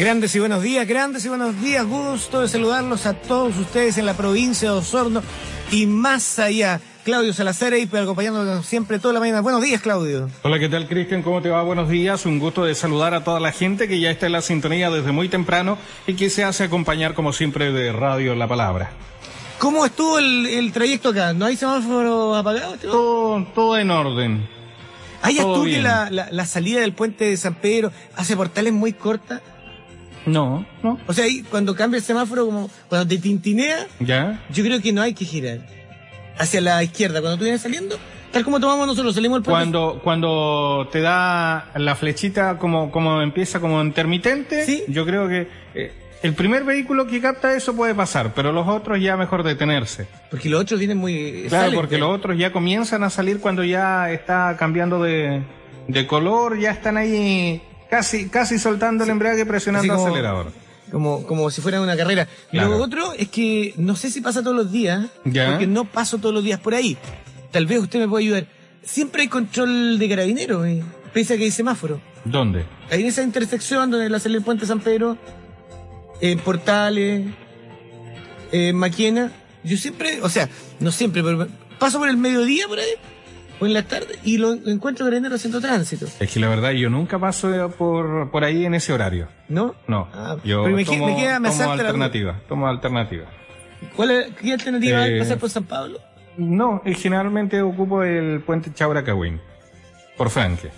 Grandes y buenos días, grandes y buenos días. Gusto de saludarlos a todos ustedes en la provincia de Osorno y más allá. Claudio Salazar ahí acompañándonos siempre toda la mañana. Buenos días, Claudio. Hola, ¿qué tal, Cristian? ¿Cómo te va? Buenos días. Un gusto de saludar a toda la gente que ya está en la sintonía desde muy temprano y que se hace acompañar, como siempre, de Radio La Palabra. ¿Cómo estuvo el, trayecto acá? ¿No hay semáforo apagado? Todo, todo en orden. ¿Hay tú que la, la, salida del puente de San Pedro hace portales muy cortas? No, no. O sea, ahí cuando cambia el semáforo, como cuando te tintinea, ¿Ya? yo creo que no hay que girar. Hacia la izquierda, cuando tú vienes saliendo, tal como tomamos nosotros, salimos el puente. Cuando, cuando te da la flechita como, como empieza como intermitente, ¿Sí? yo creo que eh, el primer vehículo que capta eso puede pasar, pero los otros ya mejor detenerse. Porque los otros vienen muy... Claro, porque los otros ya comienzan a salir cuando ya está cambiando de, de color, ya están ahí casi, casi soltando el embrague presionando el acelerador. Como, como si fuera una carrera. Lo otro es que no sé si pasa todos los días, porque no paso todos los días por ahí. Tal vez usted me pueda ayudar. Siempre hay control de carabineros, eh, pese a que hay semáforo. ¿Dónde? Ahí en esa intersección donde la sale el puente San Pedro, en Portales, en Maquena. Yo siempre, o sea, no siempre, pero paso por el mediodía por ahí o en la tarde y lo encuentro carabineros haciendo tránsito. Es que la verdad yo nunca paso por, por ahí en ese horario. ¿No? No. Ah, yo me, tomo, me queda, me tomo alternativa, tomo alternativa. ¿Cuál es, ¿Qué alternativa hay? ¿Pasar por San Pablo? No, generalmente ocupo el puente Chauracahuín, por Franque.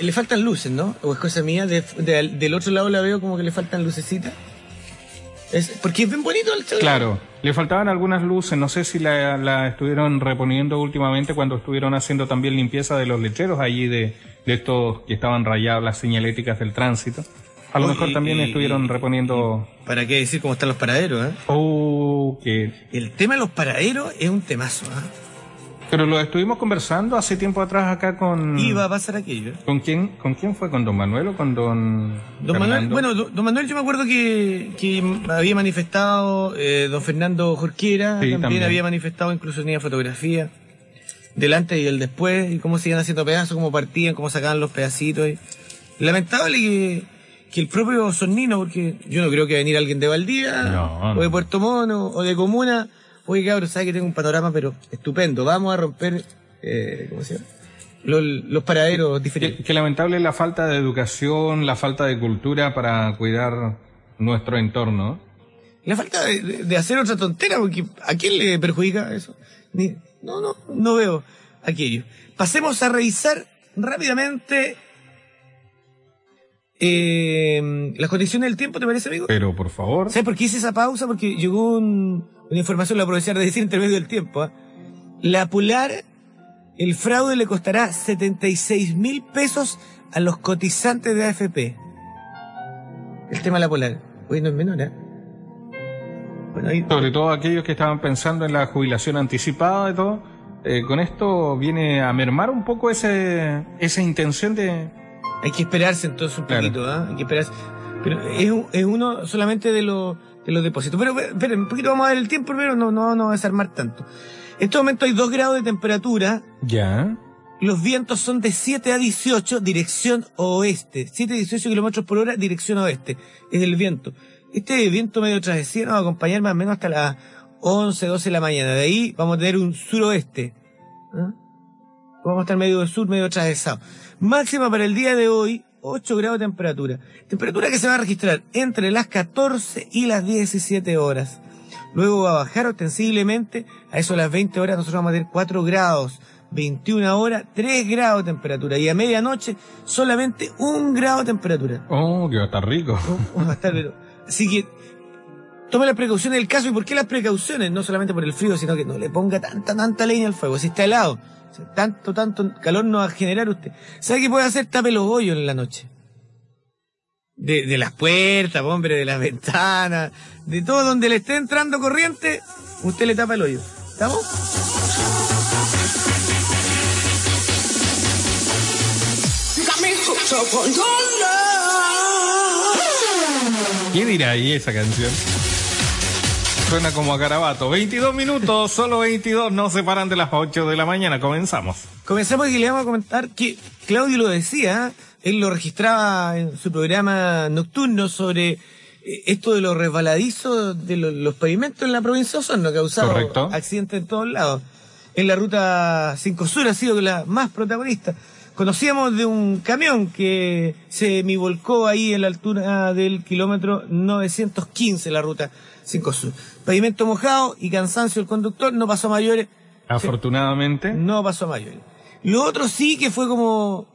Le faltan luces, ¿no? ¿O es cosa mía? del otro lado la veo como que le faltan lucecitas. Es, porque es bien bonito el. Claro, le faltaban algunas luces, no sé si la, estuvieron reponiendo últimamente cuando estuvieron haciendo también limpieza de los lecheros allí de, de estos que estaban rayados las señaléticas del tránsito. A lo mejor también estuvieron reponiendo... ¿Para qué decir cómo están los paraderos? Eh? Oh, que... El tema de los paraderos es un temazo. ¿eh? Pero lo estuvimos conversando hace tiempo atrás acá con... Iba a pasar aquello. ¿Con quién, ¿Con quién fue? ¿Con don Manuel o con don... Don Manuel, bueno, don Manuel yo me acuerdo que, que había manifestado, eh, don Fernando Jorquera también, había manifestado, incluso tenía fotografía delante y el después, y cómo se iban haciendo pedazos, cómo partían, cómo sacaban los pedacitos. Y... Lamentable que, que el propio Sornino, porque yo no creo que venir alguien de Valdía, o de Puerto Mono, o de Comuna oye cabrón, sabes que tengo un panorama, pero estupendo, vamos a romper, eh, ¿cómo se llama? Los, paraderos diferentes. Qué, lamentable la falta de educación, la falta de cultura para cuidar nuestro entorno. La falta de, hacer otra tontera, porque ¿a quién le perjudica eso? no, no, no veo aquello. Pasemos a revisar rápidamente eh, las condiciones del tiempo, ¿te parece, amigo? Pero, por favor. ¿Sabes por qué hice esa pausa? Porque llegó una información, la aprovechar de decir intermedio del tiempo. ¿ah? La Pular, el fraude le costará 76 mil pesos a los cotizantes de AFP. El tema de la Polar. Hoy no es menor, ¿eh? Sobre todo aquellos que estaban pensando en la jubilación anticipada y todo. Eh, con esto viene a mermar un poco ese, esa intención de, hay que esperarse entonces un poquito, ¿ah? Hay que esperarse. Pero es, es uno solamente de los, de los depósitos. Pero esperen, un poquito vamos a ver el tiempo primero, no, no, no a desarmar tanto. En este momento hay 2 grados de temperatura. Ya. Los vientos son de 7 a 18, dirección oeste. 7 a 18 kilómetros por hora, dirección oeste. Es el viento. Este viento medio travesía nos va a acompañar más o menos hasta las 11, 12 de la mañana. De ahí vamos a tener un suroeste. ¿Ah? Vamos a estar medio sur, medio atravesado. Máxima para el día de hoy, 8 grados de temperatura. Temperatura que se va a registrar entre las 14 y las 17 horas. Luego va a bajar ostensiblemente, a eso a las 20 horas nosotros vamos a tener 4 grados. 21 horas, 3 grados de temperatura. Y a medianoche, solamente 1 grado de temperatura. Oh, que va a estar rico. va a estar, pero... Así que, tome las precauciones del caso. ¿Y por qué las precauciones? No solamente por el frío, sino que no le ponga tanta, tanta leña al fuego. Si está helado, tanto, tanto calor no va a generar usted. ¿Sabe qué puede hacer? Tape los hoyos en la noche. De, de las puertas, hombre, de las ventanas, de todo donde le esté entrando corriente, usted le tapa el hoyo. ¿Estamos? ¿Quién dirá ahí esa canción? Suena como a carabato. 22 minutos, solo 22, no se paran de las 8 de la mañana. Comenzamos. Comenzamos y le vamos a comentar que Claudio lo decía, él lo registraba en su programa nocturno sobre eh, esto de los resbaladizos de lo- los pavimentos en la provincia de Osorno, causado Correcto. accidentes en todos lados. En la ruta 5 Sur ha sido la más protagonista. Conocíamos de un camión que se mi volcó ahí en la altura del kilómetro 915, la ruta 5 Sur. Pavimento mojado y cansancio del conductor, no pasó a mayores. Afortunadamente. No pasó a mayores. Lo otro sí que fue como,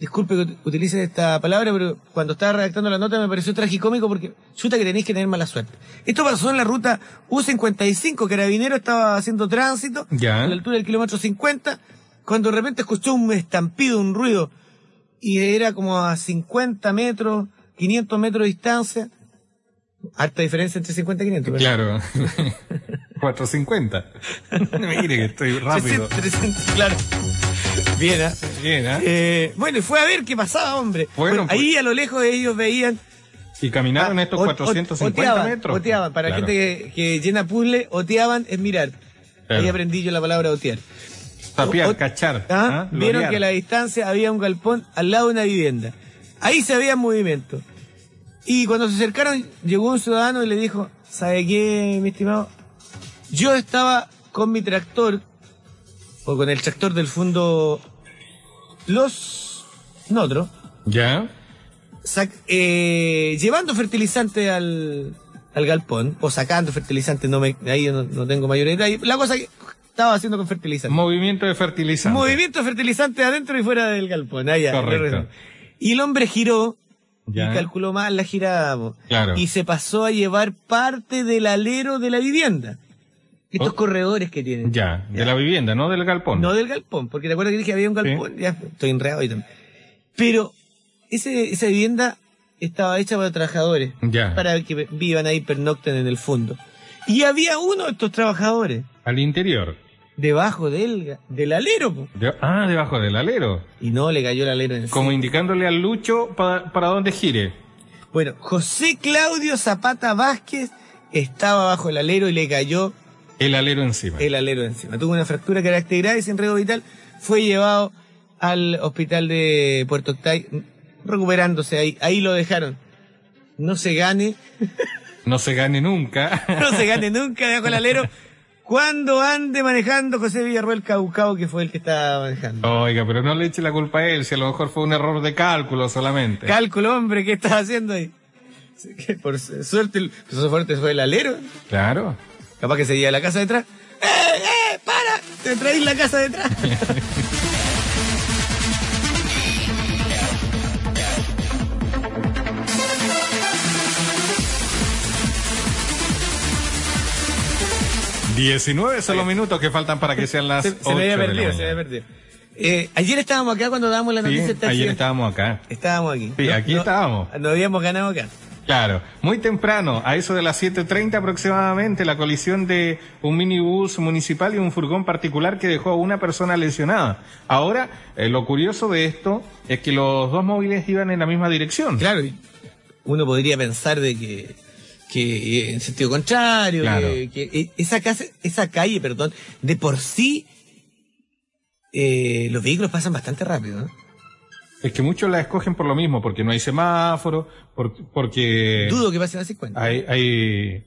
disculpe que ut- utilice esta palabra, pero cuando estaba redactando la nota me pareció tragicómico porque chuta que tenéis que tener mala suerte. Esto pasó en la ruta U55, Carabinero estaba haciendo tránsito Ya. a la altura del kilómetro 50, cuando de repente escuchó un estampido, un ruido, y era como a 50 metros, 500 metros de distancia. Harta diferencia entre 50 y 500. ¿verdad? Claro. 450. Mire que estoy rápido. 300, 300, claro. Bien, ¿ah? Bien, ¿ah? Eh, bueno, y fue a ver qué pasaba, hombre. Bueno, Bueno, ahí a lo lejos ellos veían. Y caminaron ah, estos o- o- 450 oteaban, metros. Oteaban, para Claro. gente que, que llena puzzle, oteaban es mirar. Claro. Ahí aprendí yo la palabra otear. Tapiar, cachar. ¿Ah? ¿ah? Vieron que a la distancia había un galpón al lado de una vivienda. Ahí se veía movimiento. Y cuando se acercaron, llegó un ciudadano y le dijo, ¿sabe qué, mi estimado? Yo estaba con mi tractor, o con el tractor del fondo Los Notros, ¿Ya? eh, llevando fertilizante al, al galpón, o sacando fertilizante, no me, ahí no, no tengo mayor detalle. La cosa que estaba haciendo con fertilizante. Movimiento de fertilizante. Movimiento fertilizante adentro y fuera del galpón. allá. Correcto. Y el hombre giró Ya. y calculó mal la girada. Claro. Y se pasó a llevar parte del alero de la vivienda. Estos Oh. corredores que tienen. Ya, de la vivienda, no del galpón. No del galpón, porque te acuerdas que dije que había un galpón, ya estoy enredado ahí también. Pero ese, esa vivienda estaba hecha para trabajadores, Ya. para que vivan ahí, pernocten en el fondo. Y había uno de estos trabajadores Al interior. Debajo del, del alero, po. De- ah, debajo del alero. y no le cayó el alero en Como indicándole al Lucho pa- para dónde gire. Bueno, José Claudio Zapata Vázquez estaba bajo el alero y le cayó El alero encima. el alero encima. Tuvo una fractura carácter grave sin riesgo vital. Fue llevado al hospital de Puerto Octay recuperándose ahí. Ahí lo dejaron. No se gane, No se gane nunca. no se gane nunca debajo del alero. Cuando ande manejando José Villarroel Caucao, que fue el que estaba manejando. Oiga, pero no le eche la culpa a él, si a lo mejor fue un error de cálculo solamente. Cálculo, hombre, ¿qué estás haciendo ahí? Que Por suerte, el- por suerte fue el alero. claro. Capaz que se iba a la casa detrás. ¡Eh, eh! ¡Para! ¡Te traéis la casa detrás! Diecinueve son los minutos que faltan para que sean las se, se me había perdido, se me había perdido. Eh, ayer estábamos acá cuando dábamos la Sí, noticia de este ayer accidente. estábamos acá. Estábamos aquí. Sí, aquí estábamos. Nos habíamos ganado acá. Claro, muy temprano, a eso de las 7.30 aproximadamente, la colisión de un minibús municipal y un furgón particular que dejó a una persona lesionada. Ahora, eh, lo curioso de esto es que los dos móviles iban en la misma dirección. Claro, uno podría pensar de que, que eh, en sentido contrario, Claro. que, que, eh, esa, casa, esa calle, perdón, de por sí, eh, los vehículos pasan bastante rápido. ¿no? Es que muchos la escogen por lo mismo, porque no hay semáforo, por- porque Dudo que pasen a 50. hay, hay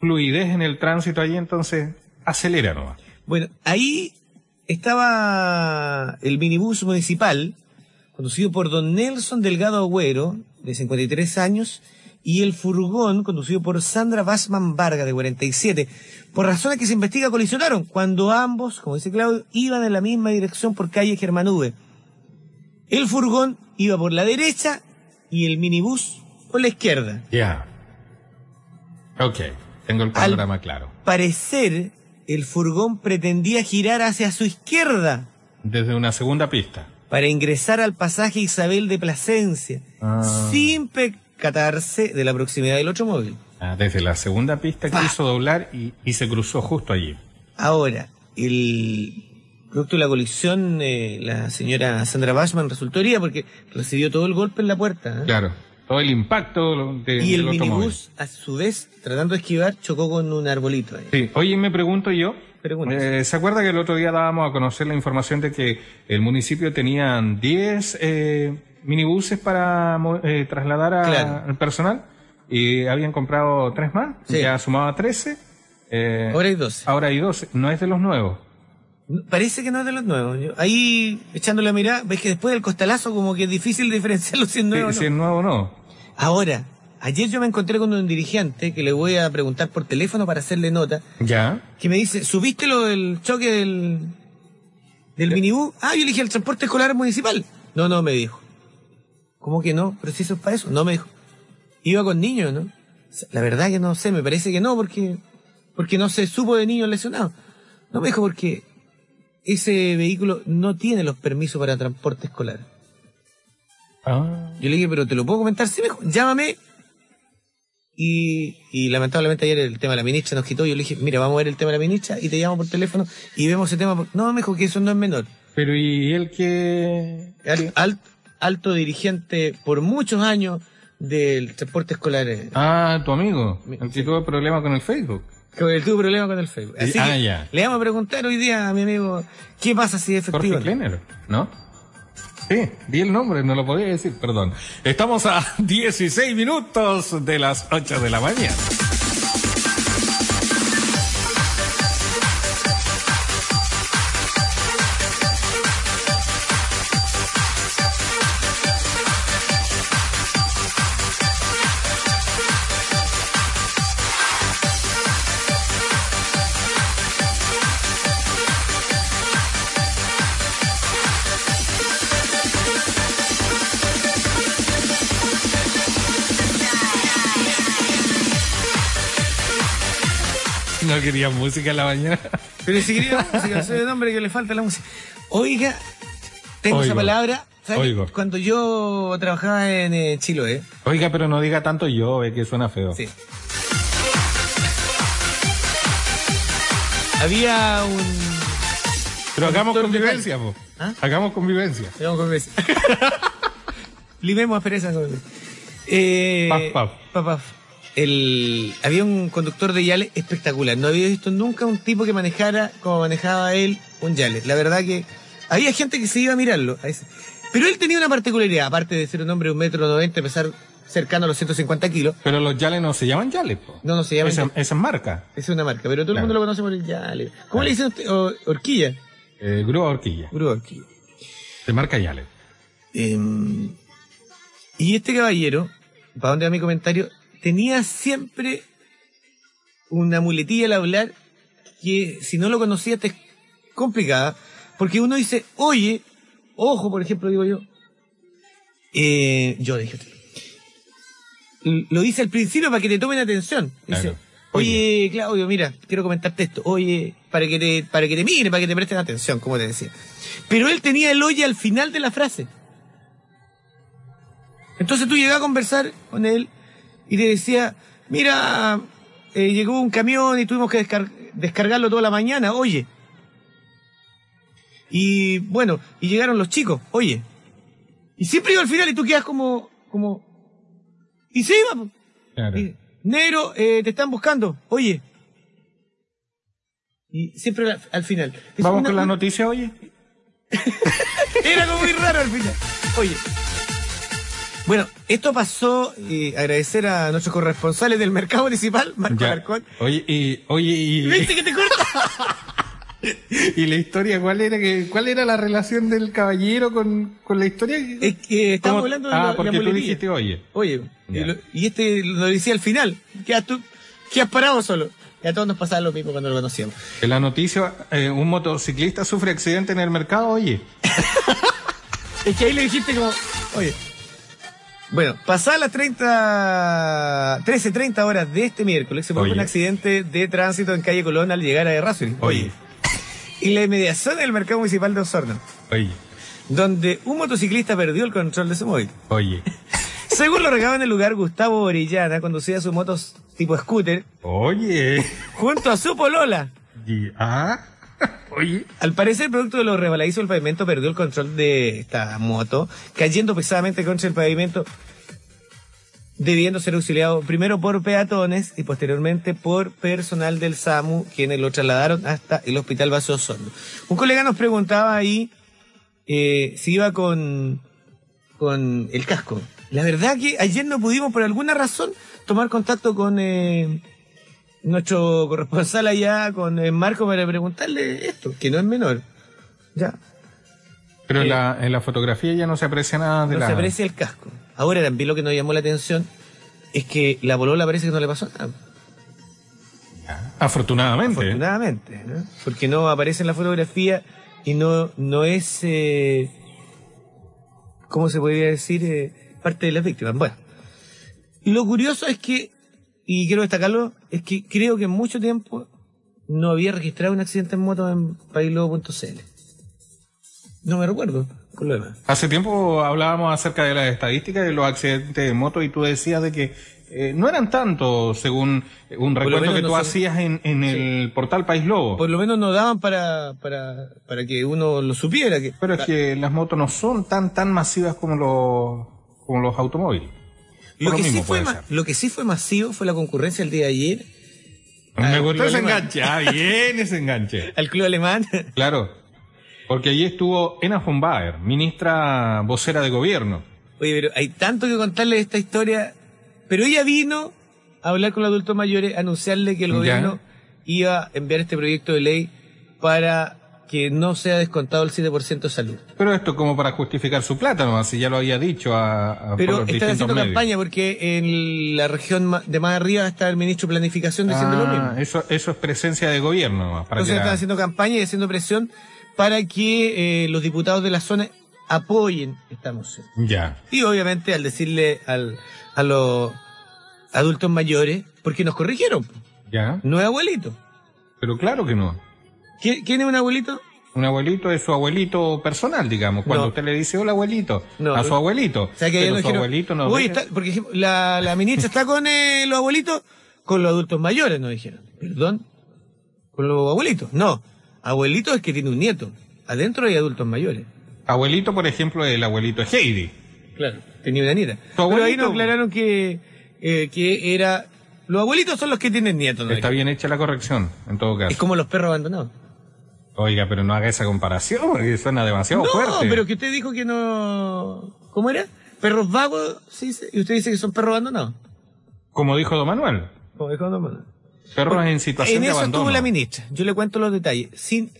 fluidez en el tránsito ahí, entonces acelera nomás. Bueno, ahí estaba el minibús municipal, conducido por don Nelson Delgado Agüero, de 53 años, y el furgón, conducido por Sandra Basman Vargas, de 47. Por razones que se investiga, colisionaron cuando ambos, como dice Claudio, iban en la misma dirección por calle Germanube. El furgón iba por la derecha y el minibús por la izquierda. Ya. Ok, tengo el panorama claro. Parecer, el furgón pretendía girar hacia su izquierda. Desde una segunda pista. para ingresar al pasaje Isabel de Plasencia, Ah. sin percatarse de la proximidad del otro móvil. Ah, desde la segunda pista Ah. quiso doblar y, y se cruzó justo allí. Ahora, el producto de la colisión, eh, la señora Sandra Bashman resultó herida porque recibió todo el golpe en la puerta. ¿eh? Claro, todo el impacto de, Y el del minibús, a su vez, tratando de esquivar, chocó con un arbolito. ahí. Sí, oye, me pregunto yo, eh, ¿se acuerda que el otro día dábamos a conocer la información de que el municipio tenían 10 eh, minibuses para eh, trasladar Claro. al personal y habían comprado tres más, Sí. ya sumaba 13. eh, Ahora hay 12. ahora hay 12, no es de los nuevos. Parece que no es de los nuevos. Yo- ahí, echándole a mirar, ves que después del costalazo como que es difícil diferenciarlo si es nuevo o si no. es nuevo o no. Ahora, ayer yo me encontré con un dirigente que le voy a preguntar por teléfono para hacerle nota, Ya. que me dice, ¿subiste lo del choque del, del minibús? Ah, yo le dije, el transporte escolar municipal. No, no, me dijo. ¿Cómo que no? ¿Pero si eso es para eso? No, me dijo. Iba con niños, ¿no? La verdad que no sé, me parece que no, porque, porque no se supo de niños lesionados. No me dijo porque ese vehículo no tiene los permisos para transporte escolar. Ah. Yo le dije, pero te lo puedo comentar, sí, me dijo, llámame. Y, y lamentablemente ayer el tema de la ministra nos quitó. Yo le dije, mira, vamos a ver el tema de la ministra y te llamo por teléfono y vemos ese tema. por-". No, me dijo que eso no es menor. Pero ¿y él que Al- al- alto dirigente por muchos años del transporte escolar. Ah, tu amigo. Mi- El que tuvo problema con el Facebook. que tuvo problema con el Facebook. Así Ah, que ya. le vamos a preguntar hoy día a mi amigo, ¿qué pasa si es Jorge efectivo? Klenner, ¿no? Sí, di el nombre, no lo podía decir, perdón. Estamos a 16 minutos de las 8 de la mañana. No quería música en la mañana. Pero si quería música, soy un hombre que le falta la música. Oiga, tengo esa palabra. Oigo. Cuando yo trabajaba en eh, Chiloé, Oiga, pero no diga tanto yo, ve que suena feo. sí. Había un. Pero hagamos convivencia, po. ¿Ah? Hagamos convivencia. Digamos con beso. Limemos aspereza con eh, Paf, paf. paf, paf. El, había un conductor de Yale espectacular. No había visto nunca un tipo que manejara como manejaba él un Yale. La verdad que había gente que se iba a mirarlo. a ese. Pero él tenía una particularidad, aparte de ser un hombre de un metro noventa, pesar cercano a los 150 kilos. Pero los yales no se llaman yales, po. No, no se llama. Esa, Esa esa es marca. es una marca, pero todo el Claro. mundo lo conoce por el Yale. ¿Cómo Claro. le dicen usted? O- horquilla. Eh, grúa horquilla. Grúa horquilla. De marca yale. Em, y este caballero, para donde va mi comentario, tenía siempre una muletilla al hablar que si no lo conocía te es complicada, porque uno dice, oye, ojo, por ejemplo, digo yo, eh, yo dije, lo dice al principio para que te tomen atención. Dice, Claro. oye, Claudio, mira, quiero comentarte esto. Oye, para que te, para que te miren, para que te presten atención, como te decía. Pero él tenía el oye al final de la frase. Entonces tú llegabas a conversar con él y te decía, mira, eh, llegó un camión y tuvimos que descar- descargarlo toda la mañana, oye. Y bueno, y llegaron los chicos, oye. Y siempre iba al final y tú quedas como, como, y se iba. Claro. Y, Negro, eh, te están buscando, oye. Y siempre al, al final. Es Vamos una- con la noticia, oye. Era como muy raro al final. Oye. Bueno, esto pasó, y agradecer a nuestros corresponsales del mercado municipal, Marco Ya. Alarcón. Oye, y, oye, y, ¿Viste que te corta? y la historia, ¿cuál era que, cuál era la relación del caballero con, con la historia? Es que estamos ¿Cómo? hablando de Ah, la- la porque tú muletilla. dijiste, oye. Oye, y, Ya. lo- y este lo decía al final. Quedas tú, quedas parado solo. Y a todos nos pasaba lo mismo cuando lo conocíamos. En la noticia, eh, un motociclista sufre accidente en el mercado, oye. Es que ahí le dijiste como, oye. Bueno, pasadas las 30, 13, 30 horas de este miércoles se produjo un accidente de tránsito en calle Colón al llegar a Errázuriz. Oye. Y la inmediación del mercado municipal de Osorno, Oye. donde un motociclista perdió el control de su móvil. Oye. Según lo recaba en el lugar, Gustavo Orellana conducía su moto tipo scooter Oye. junto a su polola. Y- ah. Oye. Al parecer, producto de los rebaladizos del pavimento, perdió el control de esta moto, cayendo pesadamente contra el pavimento, debiendo ser auxiliado primero por peatones y posteriormente por personal del SAMU, quienes lo trasladaron hasta el Hospital Vaso Osorno. Un colega nos preguntaba ahí eh, si iba con, con el casco. La verdad que ayer no pudimos, por alguna razón, tomar contacto con eh, nuestro corresponsal allá, con eh, Marco, para preguntarle esto, que no es menor. Ya. Pero en, Eh, la, en la fotografía ya no se aprecia nada de No la... se aprecia el casco. Ahora también lo que nos llamó la atención es que la polola parece que no le pasó nada. Afortunadamente. Afortunadamente, ¿no? Porque no aparece en la fotografía y no, no es, eh, ¿cómo se podría decir? Eh, parte de las víctimas. Bueno, lo curioso es que, y quiero destacarlo, es que creo que en mucho tiempo no había registrado un accidente en moto en paislobo.cl. No me recuerdo. Hace tiempo hablábamos acerca de las estadísticas de los accidentes de moto y tú decías de que eh, no eran tantos según un menos que tú nosotros- hacías en, en el portal País Lobo. Por lo menos nos daban para, para, para que uno lo supiera. Que, Pero es que las motos no son tan tan masivas como los como los automóviles. Lo que, sí fue ma- lo que sí fue masivo fue la concurrencia el día de ayer Me gustó ese enganche. Ah, bien ese enganche. al club alemán. Claro. Porque allí estuvo Ena von Baer, ministra vocera de gobierno. Oye, pero hay tanto que contarle de esta historia. Pero ella vino a hablar con los adultos mayores, a anunciarle que el Ya. gobierno iba a enviar este proyecto de ley para que no sea descontado el 7% de salud. Pero esto como para justificar su plata, nomás, si ya lo había dicho a, a- por Pero los están haciendo medios. campaña porque en la región de más arriba está el ministro de Planificación diciendo lo mismo. Ah, eso, eso es presencia de gobierno, nomás, para Entonces que la- están haciendo campaña y haciendo presión para que eh, los diputados de la zona apoyen esta moción. Ya. Y obviamente al decirle al, a los adultos mayores, porque nos corrigieron, Ya. no es abuelito. Pero claro que no. ¿Quién, es un abuelito? Un abuelito es su abuelito personal, digamos. Cuando No. usted le dice hola abuelito No, a su no. abuelito. O sea que pero su dijeron, abuelito no "Uy, está- porque la, la ministra está con eh, los abuelitos, con los adultos mayores, nos dijeron. ¿Perdón? ¿Con los abuelitos? No. Abuelito es que tiene un nieto. Adentro hay adultos mayores. Abuelito, por ejemplo, el abuelito es Heidi. Claro. Tenía una nieta. Pero abuelito? ahí nos aclararon que, eh, que era... Los abuelitos son los que tienen nietos. nos Está bien hecha la corrección, en todo caso. Es como los perros abandonados. Oiga, pero no haga esa comparación, porque suena demasiado no, fuerte. pero que usted dijo que no... ¿Cómo era? Perros vagos, sí, y usted dice que son perros abandonados. Como dijo Don Manuel, Como dijo Don Manuel. perros en situación en de eso abandono. estuvo la ministra. Yo le cuento los detalles. Sin,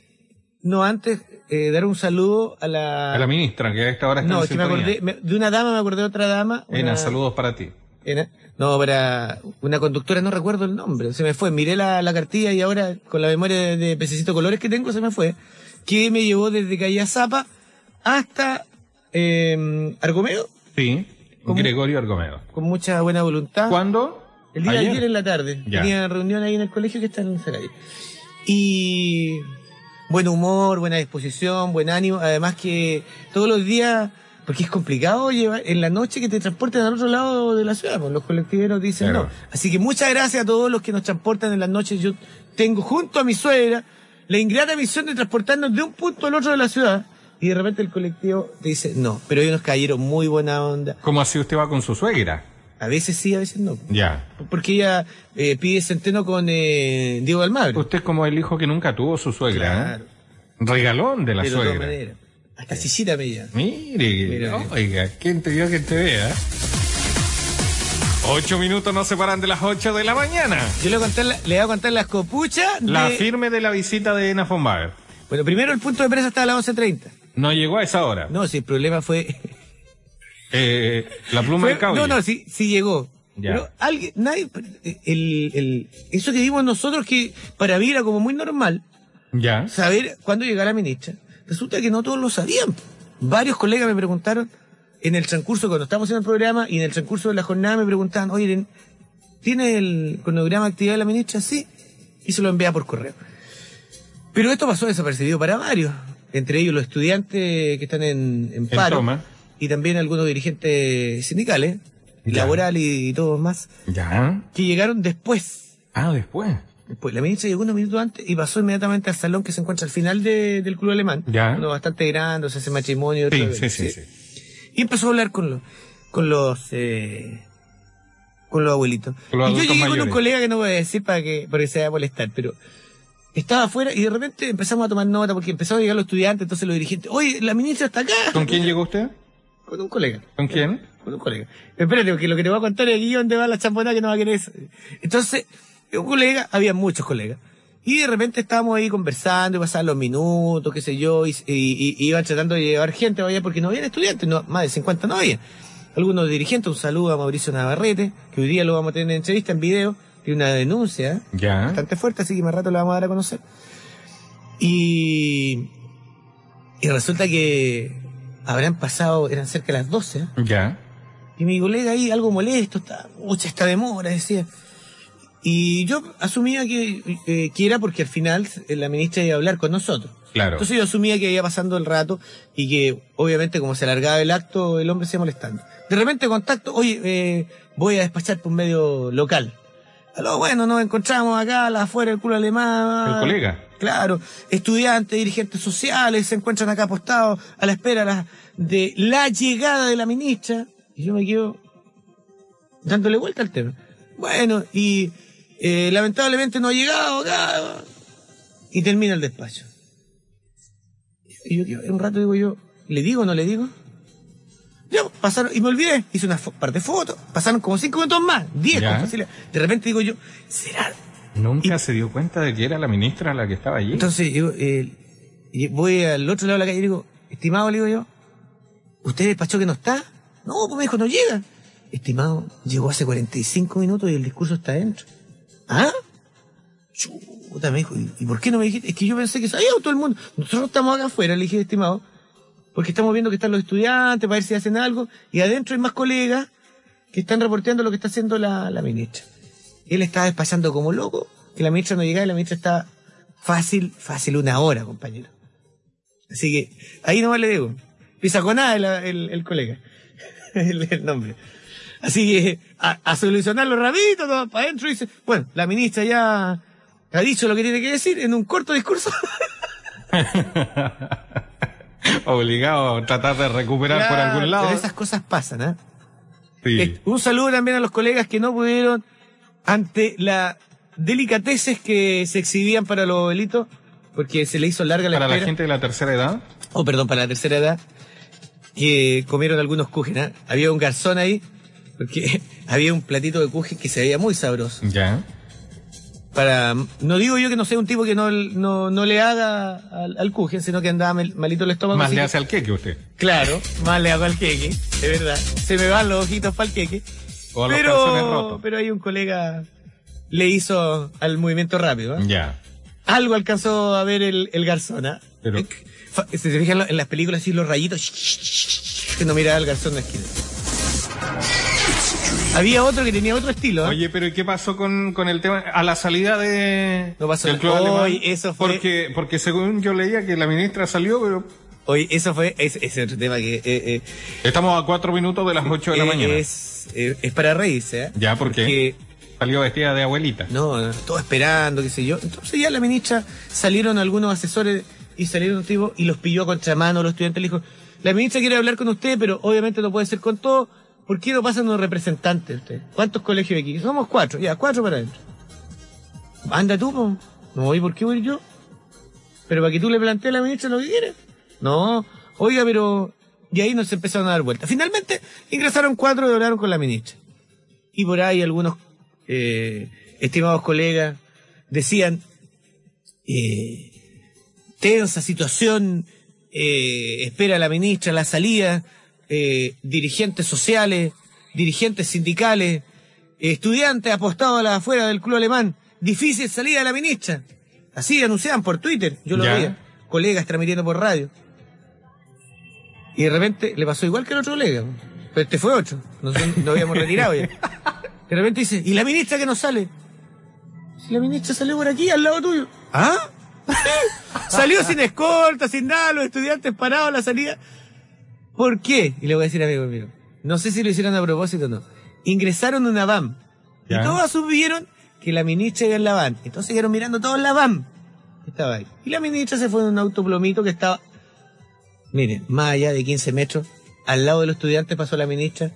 no antes, eh, dar un saludo a la... A la ministra, que a esta hora está no, en es que me acordé, me- de una dama me acordé de otra dama. Ena, una- saludos para ti. Ena. No, para una conductora, no recuerdo el nombre, se me fue. Miré la, la cartilla y ahora, con la memoria de, de pececito colores que tengo, se me fue. Que me llevó desde Calle Zapa hasta eh, Argomeo, Sí, ¿Cómo? Gregorio Argomero. con mucha buena voluntad. ¿Cuándo? El día de ayer en la tarde. Ya. Tenía reunión ahí en el colegio que está en esa calle. Y buen humor, buena disposición, buen ánimo. Además que todos los días, porque es complicado llevar en la noche que te transporten al otro lado de la ciudad, pues los colectiveros dicen Claro. no. Así que muchas gracias a todos los que nos transportan en las noches. Yo tengo junto a mi suegra la ingrata misión de transportarnos de un punto al otro de la ciudad. Y de repente el colectivo te dice no. Pero hay unos caballeros muy buena onda. ¿Cómo así usted va con su suegra? A veces sí, a veces no. Ya. Porque ella eh, pide centeno con eh, Diego Almagro. Usted es como el hijo que nunca tuvo su suegra, Claro. ¿eh? Regalón de la de suegra. maneras. Me llama. Mire, Mira. oiga, ¿quién te vio que te vea? Ocho minutos no se paran de las ocho de la mañana. Yo le voy a contar, le voy a contar las copuchas de... La firme de la visita de Ena von Baer. Bueno, primero el punto de presa estaba a las 11.30. No llegó a esa hora. No, si el problema fue... Eh, la pluma fue- del cable. no, no, sí, sí llegó. Ya. Pero alguien, nadie... El, el, eso que vimos nosotros que para mí era como muy normal, Ya. saber cuándo llegaba la ministra. Resulta que no todos lo sabían. Varios colegas me preguntaron en el transcurso, cuando estábamos haciendo el programa, y en el transcurso de la jornada me preguntaban, oye, ¿tiene el cronograma de actividad de la ministra? Sí. Y se lo envía por correo. Pero esto pasó desapercibido para varios, entre ellos los estudiantes que están en, en paro, y también algunos dirigentes sindicales, Ya. laborales y todos más, Ya. que llegaron después. Ah, después. Después, la ministra llegó unos minutos antes y pasó inmediatamente al salón que se encuentra al final de- del club alemán. Ya. Uno bastante grande, se hace matrimonio. Sí, sí, sí, sí. Y empezó a hablar con los, con los, eh, con los abuelitos. Con los y yo llegué con un colega que no voy a decir para que, porque se vaya a molestar, pero estaba afuera y de repente empezamos a tomar nota porque empezaron a llegar los estudiantes, entonces los dirigentes, oye, la ministra está acá. ¿Con quién llegó usted? Con un colega. ¿Con quién? Con un colega. Espérate, porque lo que te voy a contar es aquí donde va la champonada que no va a querer. Entonces, un colega, había muchos colegas. Y de repente estábamos ahí conversando y pasaban los minutos, qué sé yo, y, y- y iban tratando de llevar gente vaya porque no habían estudiantes, no, más de 50 no había. Algunos dirigentes, un saludo a Mauricio Navarrete, que hoy día lo vamos a tener en entrevista, en video, tiene una denuncia. Ya. bastante fuerte, así que más rato la vamos a dar a conocer. Y, y resulta que habrán pasado, eran cerca de las 12, ¿eh? Ya. Y mi colega ahí, algo molesto, está, mucha esta demora, decía. Y yo asumía que, eh, que era porque al final eh, la ministra iba a hablar con nosotros. Claro. Entonces yo asumía que iba pasando el rato y que obviamente como se alargaba el acto, el hombre se iba molestando. De repente contacto, oye, eh, voy a despachar por un medio local. Aló, bueno, nos encontramos acá, afuera del culo alemán. El colega. Claro, estudiantes, dirigentes sociales se encuentran acá apostados a la espera la- de la llegada de la ministra. Y yo me quedo dándole vuelta al tema. Bueno, y eh, lamentablemente no ha llegado acá. Y termina el despacho. Y yo, yo, un rato digo yo, ¿le digo o no le digo? Ya, pasaron, y me olvidé, hice una fo- parte de fotos, pasaron como cinco minutos más, diez con facilidad. De repente digo yo, ¿será Nunca se dio cuenta de que era la ministra la que estaba allí. Entonces, yo, eh, voy al otro lado de la calle y digo, estimado, le digo yo, ¿usted despachó que no está? No, pues me dijo, no llega. Estimado, llegó hace 45 minutos y el discurso está adentro. ¿Ah? Chuta, me dijo, ¿y, por qué no me dijiste? Es que yo pensé que sabía todo el mundo. Nosotros estamos acá afuera, le dije, estimado, porque estamos viendo que están los estudiantes para ver si hacen algo, y adentro hay más colegas que están reporteando lo que está haciendo la, la ministra. Él estaba despachando como loco, que la ministra no llegaba y la ministra está fácil, fácil una hora, compañero. Así que ahí nomás le digo. Pisa con A el, el, colega. el nombre. Así que a, a solucionarlo rapidito, todo para adentro dice, bueno, la ministra ya ha dicho lo que tiene que decir en un corto discurso. Obligado a tratar de recuperar por algún lado. Pero esas cosas pasan, ¿eh? Sí. Eh, Un saludo también a los colegas que no pudieron ante la delicateces que se exhibían para los delitos, porque se le hizo larga la Para la gente de la tercera edad. oh perdón, para la tercera edad, que comieron algunos kuchen, ¿eh? Había un garzón ahí, porque había un platito de kuchen que se veía muy sabroso. Ya. Para, no digo yo que no sea un tipo que no, no, no le haga al, al sino que andaba mal- malito el estómago. Más le que- hace al queque usted. Claro, más le hago al queque, es verdad. Se me van los ojitos para el queque. O a los Pero, rotos. pero hay un colega le hizo al movimiento rápido. ¿eh? Ya. Algo alcanzó a ver el, el garzón. Pero- Eh, fa- Si se fijan en las películas así los rayitos que no miraba el garzón de esquina. Había otro que tenía otro estilo. ¿eh? Oye, pero ¿y qué pasó con, con el tema? A la salida de, No pasó del club alemán. Eso fue- Porque, porque según yo leía que la ministra salió, pero Oye, eso fue, ese ese otro tema que eh, eh, estamos a cuatro minutos de las ocho de la eh, mañana. es, eh, es para reírse. ¿eh? Ya, ¿por qué? Porque Salió vestida de abuelita. No, no, todo esperando, qué sé yo. Entonces ya la ministra salieron algunos asesores y salieron un tipo y los pilló a contramano los estudiantes. Le dijo, la ministra quiere hablar con usted, pero obviamente no puede ser con todo. ¿Por qué no pasan unos representantes usted? ¿Cuántos colegios hay aquí? Somos cuatro, ya, cuatro para adentro. Anda tú, po. No, ¿y por qué voy yo? Pero para que tú le plantees a la ministra lo que quiere. No, oiga, pero... Y ahí nos empezaron a dar vueltas. Finalmente ingresaron cuatro y hablaron con la ministra. Y por ahí algunos eh, estimados colegas decían, eh, tensa situación, eh, espera la ministra la salida, eh, dirigentes sociales, dirigentes sindicales, estudiantes apostados a la afuera del club alemán, difícil salida de la ministra. Así anunciaban por Twitter, yo lo Ya. veía, colegas transmitiendo por radio. Y de repente le pasó igual que el otro colega. Pero este fue otro. Nosotros nos habíamos retirado ya. De repente dice, ¿y la ministra que no sale? Si la ministra salió por aquí, al lado tuyo. ¿Ah? salió sin escolta, sin nada, los estudiantes parados a la salida. ¿Por qué? Y le voy a decir, amigo mío, no sé si lo hicieron a propósito o no. Ingresaron una van. Ya. Y todos asumieron que la ministra iba en la van. Entonces quedaron mirando todos la van. que Estaba ahí. Y la ministra se fue en un autoplomito que estaba Miren, más allá de 15 metros, al lado de los estudiantes pasó la ministra,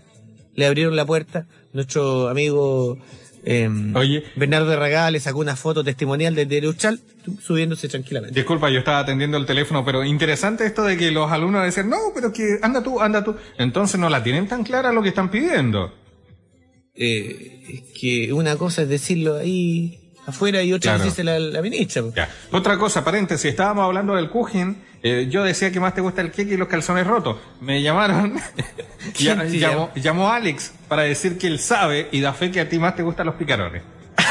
le abrieron la puerta, nuestro amigo Eh, Oye. Bernardo de Ragá le sacó una foto testimonial desde Luchal subiéndose tranquilamente. Disculpa, yo estaba atendiendo el teléfono, pero interesante esto de que los alumnos decían, no, pero que anda tú, anda tú. Entonces no la tienen tan clara lo que están pidiendo. Eh, es que una cosa es decirlo ahí afuera y otra Claro. decirse la, la ministra. Ya. Otra cosa, paréntesis, estábamos hablando del Kuchen, eh, yo decía que más te gusta el queque y los calzones rotos. Me llamaron, ¿Quién ya- llamó, llamó Alex para decir que él sabe y da fe que a ti más te gustan los picarones.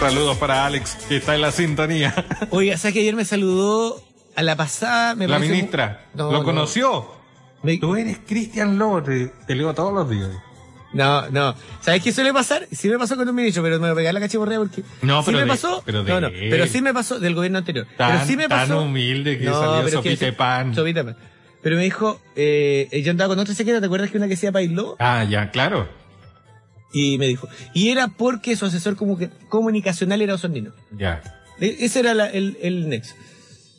Saludos para Alex, que está en la sintonía. Oiga, ¿sabes que ayer me saludó a la pasada? Me la ministra, No, ¿lo no. conoció? Me- Tú eres Cristian te, te leo todos los días. No, no. ¿Sabes qué suele pasar? Sí me pasó con un ministro, pero me voy a pegar la cachiborrea porque. No, sí pero me de- pasó. pero de no, no. él. Pero sí me pasó del gobierno anterior. Tan- pero sí me tan pasó. humilde que salió sopita de pan. Sopita pan. Pero me dijo, eh, yo andaba con otra secretaria, ¿te acuerdas que una que decía bailó? Ah, ya, claro. Y me dijo. Y era porque su asesor comunicacional era Osondino. Ya. E- Ese era la- el, el nexo.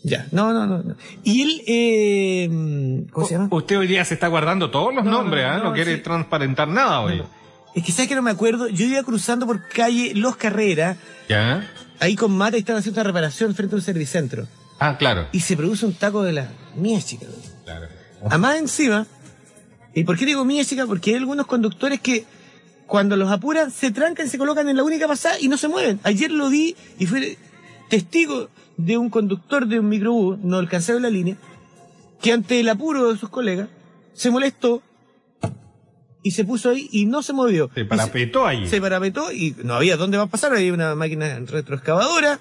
Ya, no, no, no. Y él, eh, ¿cómo se llama? Usted hoy día se está guardando todos los No, nombres, no, ¿ah? No, no, quiere sí. transparentar nada hoy. Es que sabes que no me acuerdo, yo iba cruzando por calle Los Carreras, ¿Ya? ahí con Mata y estaban haciendo una reparación frente a un servicentro. Ah, claro. Y se produce un taco de la mía chica. Claro. Además encima, ¿y por qué digo mía chica? Porque hay algunos conductores que cuando los apuran se trancan, se colocan en la única pasada y no se mueven. Ayer lo vi y fui testigo de un conductor de un microbús, no alcancé a ver la línea, que ante el apuro de sus colegas se molestó y se puso ahí y no se movió. Se parapetó allí. se parapetó y no había dónde va a pasar, había una máquina retroexcavadora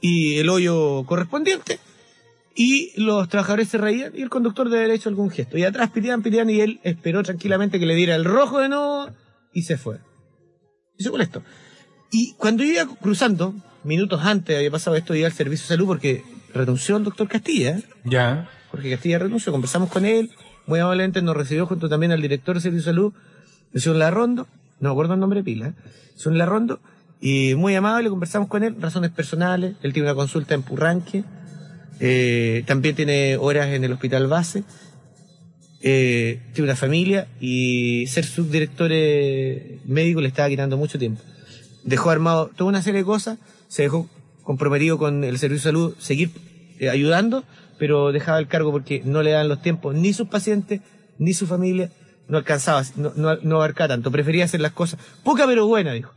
y el hoyo correspondiente. Y los trabajadores se reían y el conductor debe haber hecho algún gesto. Y atrás piteaban, piteaban y él esperó tranquilamente que le diera el rojo de nuevo y se fue. Y se molestó. Y cuando yo iba cruzando, minutos antes había pasado esto, iba al servicio de salud porque renunció el doctor Castilla. Ya. Jorge Castilla renunció, conversamos con él, muy amablemente nos recibió junto también al director de Servicio de Salud, el señor Larrondo, no me acuerdo el nombre de pila, el señor Larrondo, y muy amable, conversamos con él, razones personales, él tiene una consulta en Purranque, eh, también tiene horas en el hospital base, eh, tiene una familia y ser subdirector médico le estaba quitando mucho tiempo. Dejó armado toda una serie de cosas, se dejó comprometido con el servicio de salud, seguir eh, ayudando, pero dejaba el cargo porque no le daban los tiempos ni sus pacientes, ni su familia, no alcanzaba, no, no, no abarcaba tanto, prefería hacer las cosas, poca pero buena, dijo,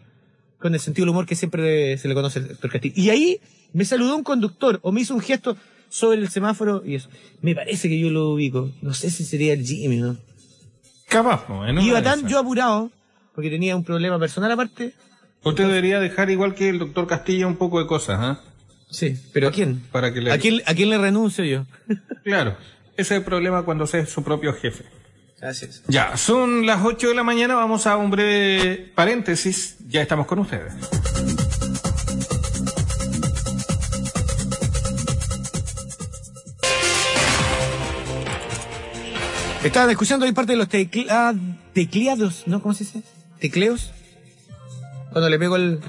con el sentido del humor que siempre se le conoce al doctor Castillo. Y ahí me saludó un conductor o me hizo un gesto sobre el semáforo y eso. Me parece que yo lo ubico, no sé si sería el Jimmy, ¿no? Capaz, ¿no? Iba tan yo apurado, porque tenía un problema personal aparte. Usted debería dejar igual que el doctor Castilla un poco de cosas, ¿ah? Sí, pero ¿a quién? Para que le... ¿A quién, a quién le renuncio yo? Claro. Ese es el problema cuando se es su propio jefe. Gracias. Ya, son las 8 de la mañana, vamos a un breve paréntesis. Ya estamos con ustedes. Estaban escuchando ahí parte de los tecla- tecleados, ¿no? ¿Cómo se dice? ¿Tecleos? Cuando le pego el...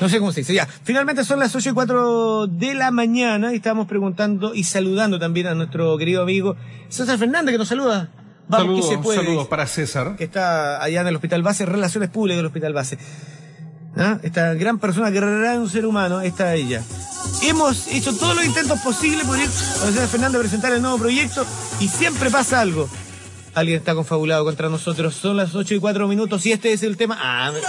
No sé cómo se dice, ya. Finalmente son las 8 y 4 de la mañana y estamos preguntando y saludando también a nuestro querido amigo César Fernández que nos saluda. Vamos, saludos, que se puede. saludos para César. que está allá en el Hospital Base, Relaciones Públicas del Hospital Base. ¿Ah? Esta gran persona, gran ser humano, está ella. Hemos hecho todos los intentos posibles por ir a señora Fernanda a presentar el nuevo proyecto y siempre pasa algo. Alguien está confabulado contra nosotros. Son las 8 y 4 minutos y este es el tema. Ah, me-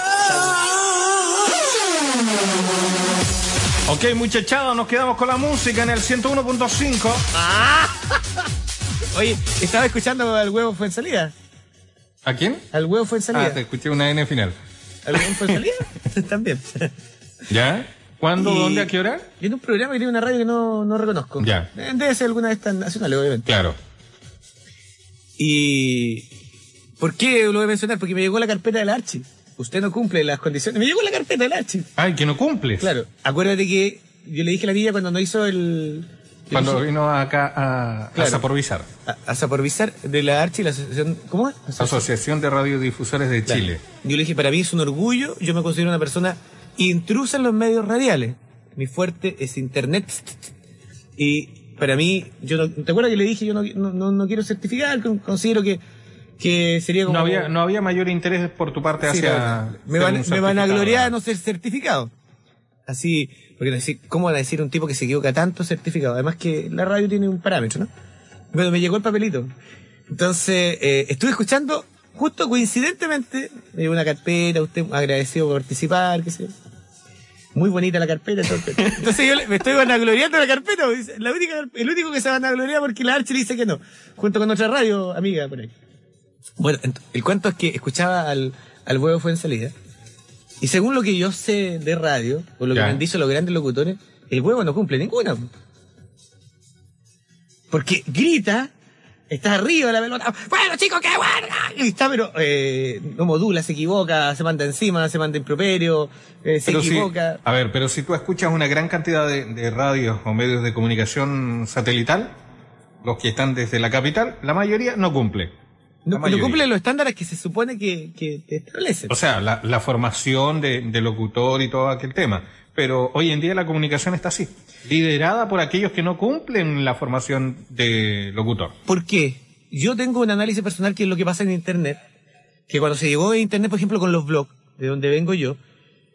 Ok, muchachada, nos quedamos con la música en el 101.5. Oye, estaba escuchando al huevo fue en salida. ¿A quién? Al huevo fue en salida. Ah, te escuché una N final. ¿Al huevo fue en salida? También. ¿Ya? ¿Cuándo? Y- ¿Dónde? ¿A qué hora? En un programa que tiene una radio que no, no reconozco. Ya. Debe ser alguna de estas nacionales, obviamente. Claro. Y. ¿Por qué lo voy a mencionar? Porque me llegó la carpeta del Archi. Usted no cumple las condiciones. Me llegó la carpeta del Archi. Ay, que no cumples. Claro. Acuérdate que yo le dije a la niña cuando no hizo el. Cuando vino acá a, Claro. a Saporvisar, a, a supervisar de la Archi, la asociación. ¿Cómo es? Asociación de Radiodifusores de Claro. Chile. Yo le dije, para mí es un orgullo, yo me considero una persona intrusa en los medios radiales. Mi fuerte es internet. Y para mí, yo no, ¿te acuerdas que le dije yo no, no, no quiero certificar? Considero que, que sería como... No había, no había mayor interés por tu parte hacia... me, van, me van a gloriar no ser certificado. Así, porque ¿cómo van a decir un tipo que se equivoca tanto certificado? Además que la radio tiene un parámetro, ¿no? Bueno, me llegó el papelito. Entonces, eh, estuve escuchando, justo coincidentemente, me llegó una carpeta, usted agradecido por participar, qué sé yo. Muy bonita la carpeta. Entonces, entonces yo me estoy vanagloriando la carpeta. La única, el único que se vanagloria porque la Archer dice que no. Junto con otra radio amiga por ahí. Bueno, el cuento es que escuchaba al, al huevo fue en salida. Y según lo que yo sé de radio, o lo que me han dicho los grandes locutores, el huevo no cumple ninguna. Porque grita, está arriba la pelota, bueno chicos, qué bueno, y está, pero eh, no modula, se equivoca, se manda encima, se manda improperio, eh, se equivoca. a ver, pero si tú escuchas una gran cantidad de, de radios o medios de comunicación satelital, los que están desde la capital, la mayoría no cumple. No, cumple los estándares que se supone que, que te establecen. O sea, la, la formación de, de, locutor y todo aquel tema. Pero hoy en día la comunicación está así, liderada por aquellos que no cumplen la formación de locutor. ¿Por qué? Yo tengo un análisis personal que es lo que pasa en Internet, que cuando se llegó a Internet, por ejemplo, con los blogs, de donde vengo yo,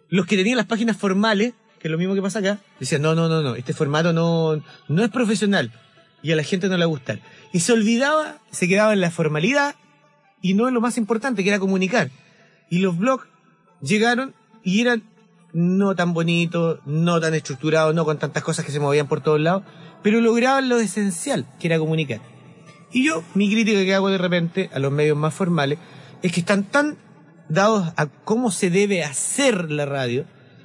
los que tenían las páginas formales, que es lo mismo que pasa acá, decían, no, no, no, no, este formato no, no es profesional y a la gente no le va a gustar. Y se olvidaba, se quedaba en la formalidad y no en lo más importante, que era comunicar. Y los blogs llegaron y eran no tan bonitos, no tan estructurados, no con tantas cosas que se movían por todos lados, pero lograban lo esencial, que era comunicar. Y yo, mi crítica que hago de repente a los medios más formales, es que están tan dados a cómo se debe hacer la radio,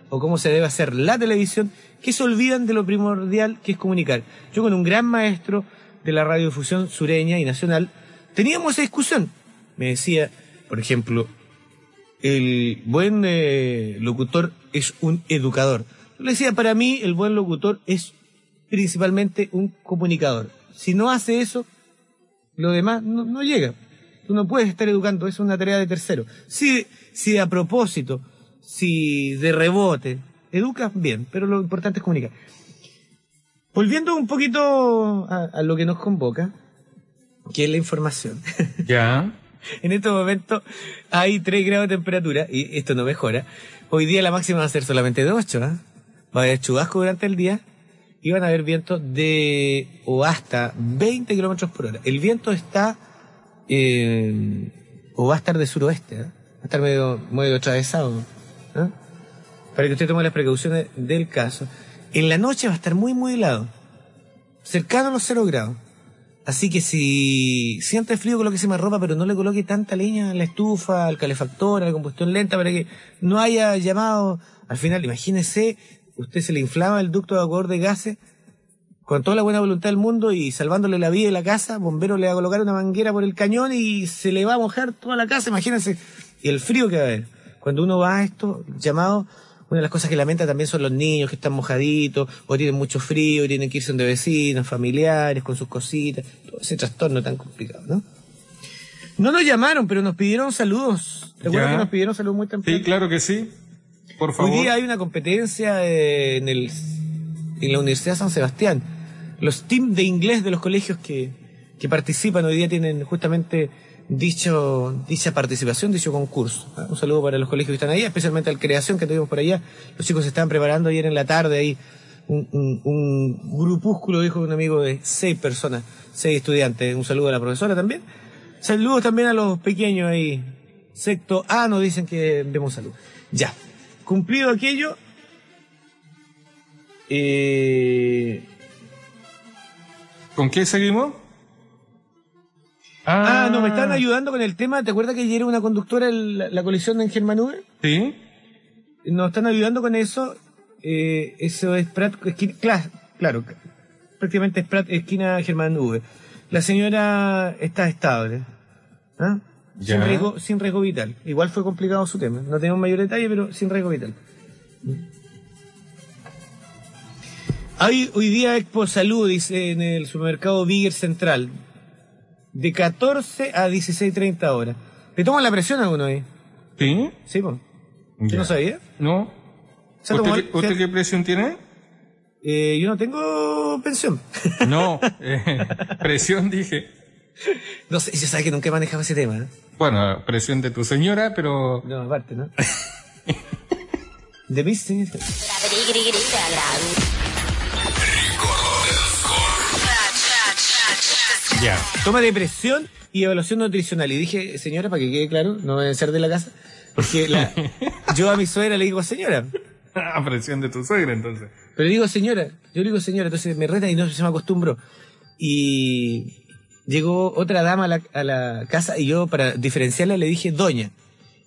o cómo se debe hacer la televisión, que se olvidan de lo primordial que es comunicar. Yo con un gran maestro de la radiodifusión sureña y nacional, teníamos esa discusión me decía, por ejemplo, el buen eh, locutor es un educador. Yo le decía, para mí el buen locutor es principalmente un comunicador. Si no hace eso, lo demás no, llega. Tú no puedes estar educando, es una tarea de tercero. Si, si a propósito, si de rebote, educas bien, pero lo importante es comunicar. Volviendo un poquito a, a lo que nos convoca, que es la información. Ya. en estos momentos hay 3 grados de temperatura y esto no mejora. Hoy día la máxima va a ser solamente de 8. ¿eh? Va a haber chubasco durante el día y van a haber vientos de o hasta 20 kilómetros por hora. El viento está eh, o va a estar de suroeste, ¿eh? va a estar medio, medio atravesado. ¿eh? Para que usted tome las precauciones del caso. En la noche va a estar muy, muy helado, cercano a los 0 grados. Así que si siente frío, coloque más ropa, pero no le coloque tanta leña a la estufa, al calefactor, a la combustión lenta, para que no haya llamado. Al final, imagínese, usted se le inflama el ducto de vapor de gases con toda la buena voluntad del mundo y salvándole la vida de la casa, bombero le va a colocar una manguera por el cañón y se le va a mojar toda la casa, imagínense. Y el frío que va a haber. Cuando uno va a esto, llamado, una de las cosas que lamenta también son los niños que están mojaditos, o tienen mucho frío, y tienen que irse donde vecinos, familiares, con sus cositas, todo ese trastorno tan complicado, ¿no? No nos llamaron, pero nos pidieron saludos. ¿Te acuerdas que nos pidieron saludos muy temprano? Sí, claro que sí. Por favor. Hoy día hay una competencia en, el, en la Universidad San Sebastián. Los teams de inglés de los colegios que, que participan hoy día tienen justamente dicho, dicha participación, dicho concurso. ¿ah? Un saludo para los colegios que están ahí, especialmente al Creación que tuvimos por allá. Los chicos se estaban preparando ayer en la tarde ahí. Un, un, grupúsculo, dijo un amigo, de seis personas, seis estudiantes. Un saludo a la profesora también. Saludos también a los pequeños ahí. Sexto A nos dicen que demos salud. Ya. Cumplido aquello. Eh... ¿Con qué seguimos? Ah, no, me están ayudando con el tema. ¿Te acuerdas que ayer era una conductora la, la, colisión en Germanube? Sí. Nos están ayudando con eso. Eh, eso es Prat, esquina, claro, prácticamente es Prat, esquina Germanube. La señora está estable. ¿ah? Sin riesgo, sin riesgo vital. Igual fue complicado su tema. No tenemos mayor detalle, pero sin riesgo vital. Hay hoy día Expo Salud, dice, en el supermercado Bigger Central de 14 a 16.30 horas. ¿Le toman la presión a alguno ahí? ¿Sí? Sí, pues. ¿Usted no sabía? No. ¿Usted, qué, ¿Usted qué presión tiene? Eh, yo no tengo pensión. No, eh, presión dije. No sé, yo sabes que nunca he manejado ese tema. ¿eh? Bueno, presión de tu señora, pero No, aparte, ¿no? De mí, sí. Ya. Toma de presión y evaluación nutricional. Y dije, señora, para que quede claro, no debe ser de la casa. Porque la, yo a mi suegra le digo señora. Ah, presión de tu suegra, entonces. Pero digo señora, yo le digo señora, entonces me reta y no se me acostumbró. Y llegó otra dama a la, a la casa y yo, para diferenciarla, le dije doña.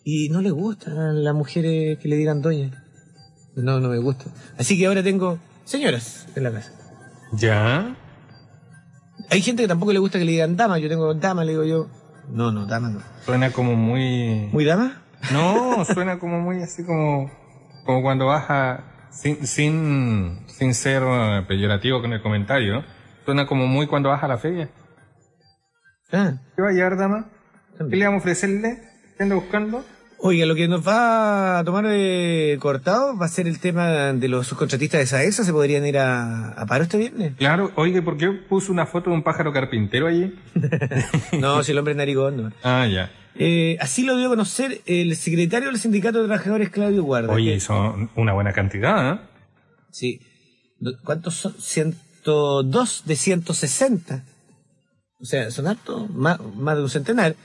Y no le gustan a las mujeres que le digan doña. No, no me gusta. Así que ahora tengo señoras en la casa. Ya. Hay gente que tampoco le gusta que le digan dama. Yo tengo dama, le digo yo. No, no, dama no. Suena como muy... ¿Muy dama? No, suena como muy así como... Como cuando vas a... Sin, sin, sin ser eh, peyorativo con el comentario, suena como muy cuando vas a la feria. Ah, ¿Qué va a llevar, dama? ¿Qué le vamos a ofrecerle? ¿Qué anda buscando? Oiga, lo que nos va a tomar de cortado va a ser el tema de los subcontratistas de SAESA. ¿Se podrían ir a, a paro este viernes? Claro, oye, ¿por qué puso una foto de un pájaro carpintero allí? No, si el hombre es narigón. no. Ah, ya. Eh, así lo dio a conocer el secretario del Sindicato de Trabajadores, Claudio Guarda. Oye, que- son una buena cantidad, ¿eh? Sí. ¿Cuántos son? 102 de 160. O sea, son hartos, más, más de un centenar,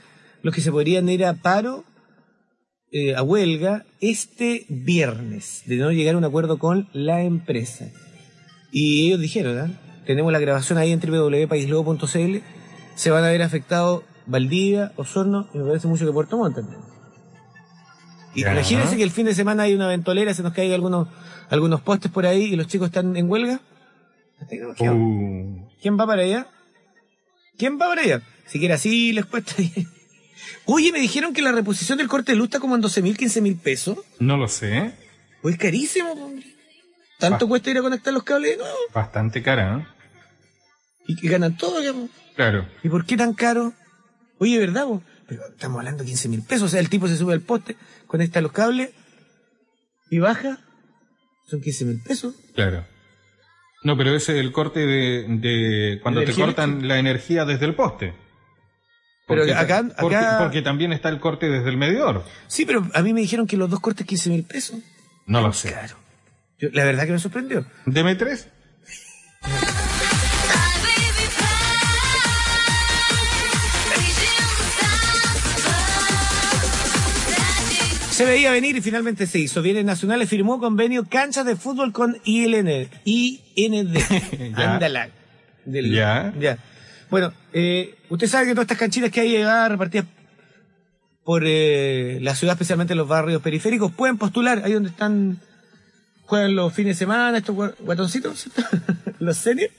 los que se podrían ir a paro, eh, a huelga, este viernes, de no llegar a un acuerdo con la empresa. Y ellos dijeron, ¿ah? tenemos la grabación ahí en www.paislobo.cl, se van a ver afectados Valdivia, Osorno y me parece mucho que Puerto Montt también. Y Ya. imagínense que el fin de semana hay una ventolera, se nos caiga algunos, algunos postes por ahí y los chicos están en huelga. Uh, ¿Quién va para allá? ¿Quién va para allá? Siquiera así les cuesta. Oye, me dijeron que la reposición del corte de luz está como en 12 mil, 15 mil pesos. no lo sé. Pues carísimo, hombre. ¿Tanto cuesta ir a conectar los cables de nuevo? Bastante cara, ¿eh? Y que ganan todo, digamos. Claro. ¿Y por qué tan caro? Oye, ¿verdad? vos? Pero estamos hablando de 15 mil pesos. O sea, el tipo se sube al poste, conecta los cables y baja. Son 15 mil pesos. Claro. No, pero ese es el corte de, de cuando te ¿Energía cortan la energía desde el poste. Pero Porque, acá- porque, acá- porque también está el corte desde el medidor. Sí, pero a mí me dijeron que los dos cortes 15 mil pesos. No lo sé. Claro. Yo- la verdad que me sorprendió. Deme tres. Se veía venir y finalmente se hizo. Bienes Nacionales firmó convenio canchas de fútbol con ILN, IND. Ándala. Ya. Ya. Bueno, eh, usted sabe que todas estas canchitas que hay allá repartidas por eh, la ciudad, especialmente en los barrios periféricos, pueden postular ahí donde están, juegan los fines de semana, estos gua- guatoncitos, los seniors,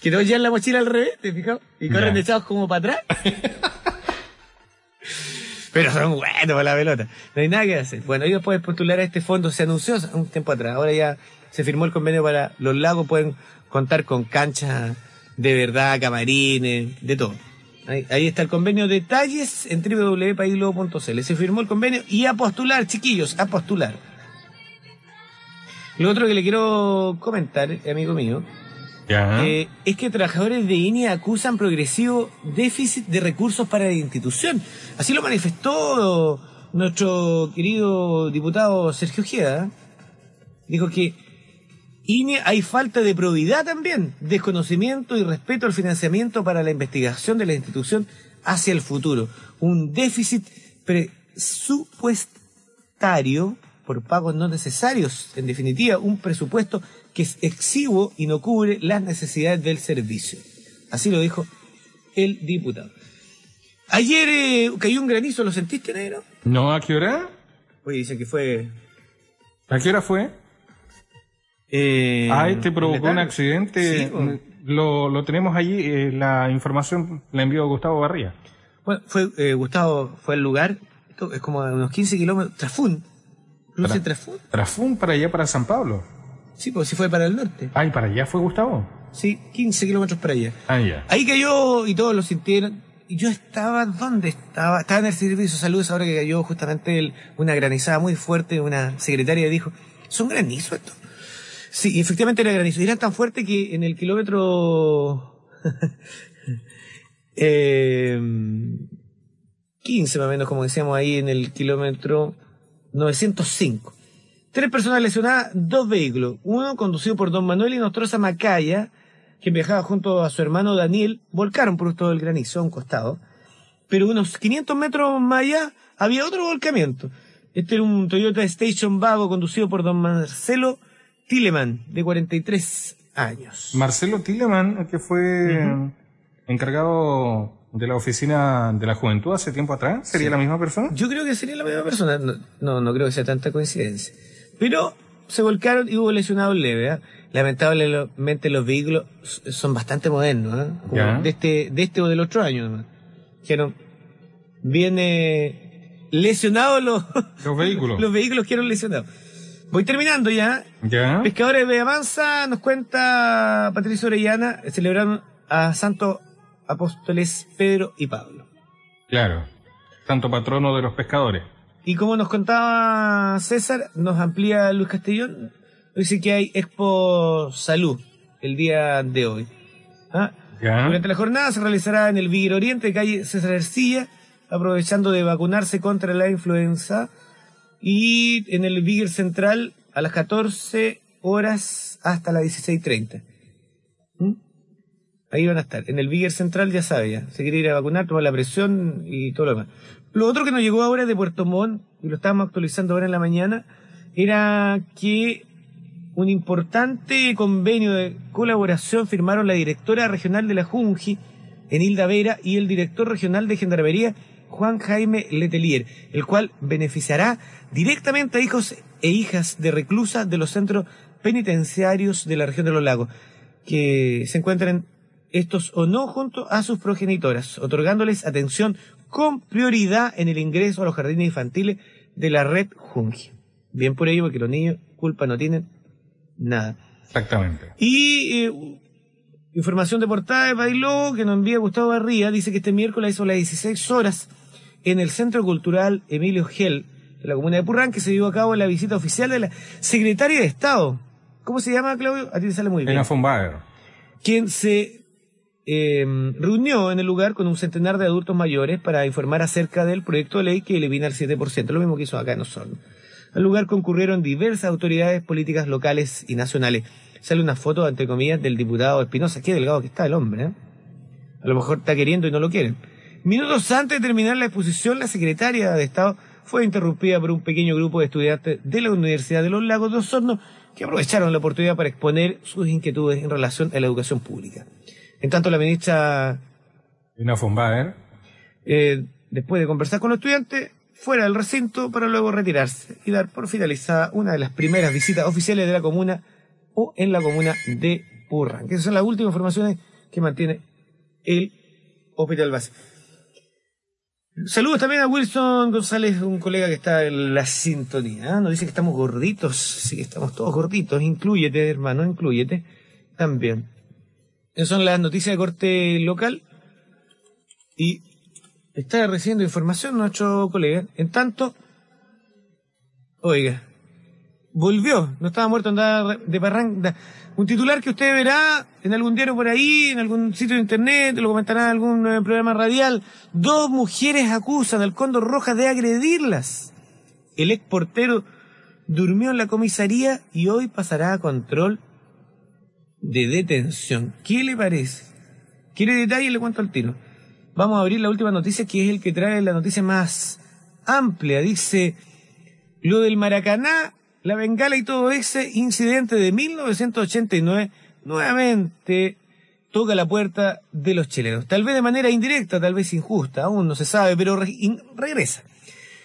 que no llevan la mochila al revés, ¿te fijas? Y corren Ya. echados como para atrás. Pero son buenos para la pelota. No hay nada que hacer. Bueno, ellos pueden postular a este fondo. Se anunció un tiempo atrás. Ahora ya se firmó el convenio para los lagos. Pueden contar con canchas de verdad, camarines, de todo. Ahí, ahí está el convenio. Detalles en www.paislobo.cl. Se firmó el convenio y a postular, chiquillos, a postular. Lo otro que le quiero comentar, amigo mío, Ya. eh, es que trabajadores de INE acusan progresivo déficit de recursos para la institución. Así lo manifestó nuestro querido diputado Sergio Ojeda. Dijo que INE hay falta de probidad también, desconocimiento y respeto al financiamiento para la investigación de la institución hacia el futuro. Un déficit presupuestario por pagos no necesarios. En definitiva, un presupuesto que es exiguo y no cubre las necesidades del servicio. Así lo dijo el diputado. Ayer eh, cayó un granizo, ¿lo sentiste, negro? ¿No? ¿A qué hora? Oye, dice que fue... ¿A qué hora fue? Eh, ah, este provocó letal. un accidente. Sí, bueno. lo, lo tenemos allí. eh, la información la envió Gustavo Barría. Bueno, fue, eh, Gustavo fue al lugar, esto es como a unos 15 kilómetros, Trafún. ¿No sé Tra- Trafún? Trafún para allá, para San Pablo. Sí, pues sí fue para el norte. Ay, para allá fue Gustavo. Sí, 15 kilómetros para allá. Ah, ya. Ahí cayó y todos lo sintieron. Y yo estaba, ¿dónde estaba? Estaba en el servicio de salud ahora que cayó justamente el- una granizada muy fuerte. Una secretaria dijo, ¿son granizos esto? Sí, efectivamente era granizo. Era tan fuerte que en el kilómetro eh, 15 más o menos, como decíamos ahí, en el kilómetro 905. Tres personas lesionadas, dos vehículos. Uno conducido por don Manuel y Nostroza Macaya, quien viajaba junto a su hermano Daniel, volcaron por todo el granizo a un costado. Pero unos 500 metros más allá había otro volcamiento. Este era un Toyota Station Vago conducido por don Marcelo Tileman, de 43 años. Marcelo Tileman, que fue encargado de la oficina de la juventud hace tiempo atrás, ¿sería la misma persona? Yo creo que sería la misma persona. No, no, no creo que sea tanta coincidencia. Pero se volcaron y hubo lesionados leves. ¿eh? Lamentablemente los vehículos son bastante modernos, ¿eh? Como de este, de este o del otro año. Dijeron, viene lesionados los, Los vehículos. los vehículos que eran lesionados. Voy terminando ya. ¿Ya? Pescadores de Avanza, nos cuenta Patricio Orellana, celebraron a Santos Apóstoles Pedro y Pablo. Claro. Santo patrono de los pescadores. Y como nos contaba César, nos amplía Luis Castellón, dice que hay Expo Salud el día de hoy. ¿Ah? ¿Ya? Durante la jornada se realizará en el Vigir Oriente, calle César Ercilla, aprovechando de vacunarse contra la influenza. Y en el Vigir Central a las 14 horas hasta las 16.30. ¿Mm? Ahí van a estar. En el Vigir Central ya sabe, ya. Se quiere ir a vacunar, tomar la presión y todo lo demás. Lo otro que nos llegó ahora de Puerto Montt, y lo estábamos actualizando ahora en la mañana, era que un importante convenio de colaboración firmaron la directora regional de la Junji, Enilda Vera, y el director regional de Gendarmería, Juan Jaime Letelier, el cual beneficiará directamente a hijos e hijas de reclusas de los centros penitenciarios de la región de los lagos, que se encuentren estos o no junto a sus progenitoras, otorgándoles atención con prioridad en el ingreso a los jardines infantiles de la red Junji. Bien por ello, porque los niños culpa no tienen nada. Exactamente. Y eh, información de portada de Bailó que nos envía Gustavo Barría, dice que este miércoles a las 16 horas en el Centro Cultural Emilio Gel de la comuna de Purrán que se llevó a cabo la visita oficial de la secretaria de Estado. ¿Cómo se llama, Claudio? A ti te sale muy bien Elena von Baer. quien se eh, reunió en el lugar con un centenar de adultos mayores para informar acerca del proyecto de ley que elimina el 7%, lo mismo que hizo acá en Osorno. Al lugar concurrieron diversas autoridades políticas locales y nacionales. Sale una foto, entre comillas, del diputado Espinosa. Qué delgado que está el hombre, ¿eh? A lo mejor está queriendo y no lo quieren. Minutos antes de terminar la exposición, la secretaria de Estado fue interrumpida por un pequeño grupo de estudiantes de la Universidad de los Lagos de Osorno que aprovecharon la oportunidad para exponer sus inquietudes en relación a la educación pública. En tanto, la ministra, Elena von Baer. eh, después de conversar con los estudiantes, fuera del recinto para luego retirarse y dar por finalizada una de las primeras visitas oficiales de la comuna o en la comuna de Purran. Que esas son las últimas informaciones que mantiene el Hospital Base. Saludos también a Wilson González, un colega que está en la sintonía. ¿ah? Nos dice que estamos gorditos. Sí, estamos todos gorditos. Inclúyete, hermano, inclúyete. También. Esas son las noticias de corte local. Y está recibiendo información nuestro colega. En tanto, oiga, volvió. No estaba muerto, andaba de parranda. Un titular que usted verá en algún diario por ahí, en algún sitio de internet, lo comentará en algún eh, programa radial. Dos mujeres acusan al Cóndor Rojas de agredirlas. El ex portero durmió en la comisaría y hoy pasará a control de detención. ¿Qué le parece? ¿Quiere detalle? Le cuento al tiro. Vamos a abrir la última noticia, que es el que trae la noticia más amplia. Dice, lo del Maracaná, la bengala y todo ese incidente de 1989 nuevamente toca la puerta de los chilenos. Tal vez de manera indirecta, tal vez injusta, aún no se sabe, pero regresa.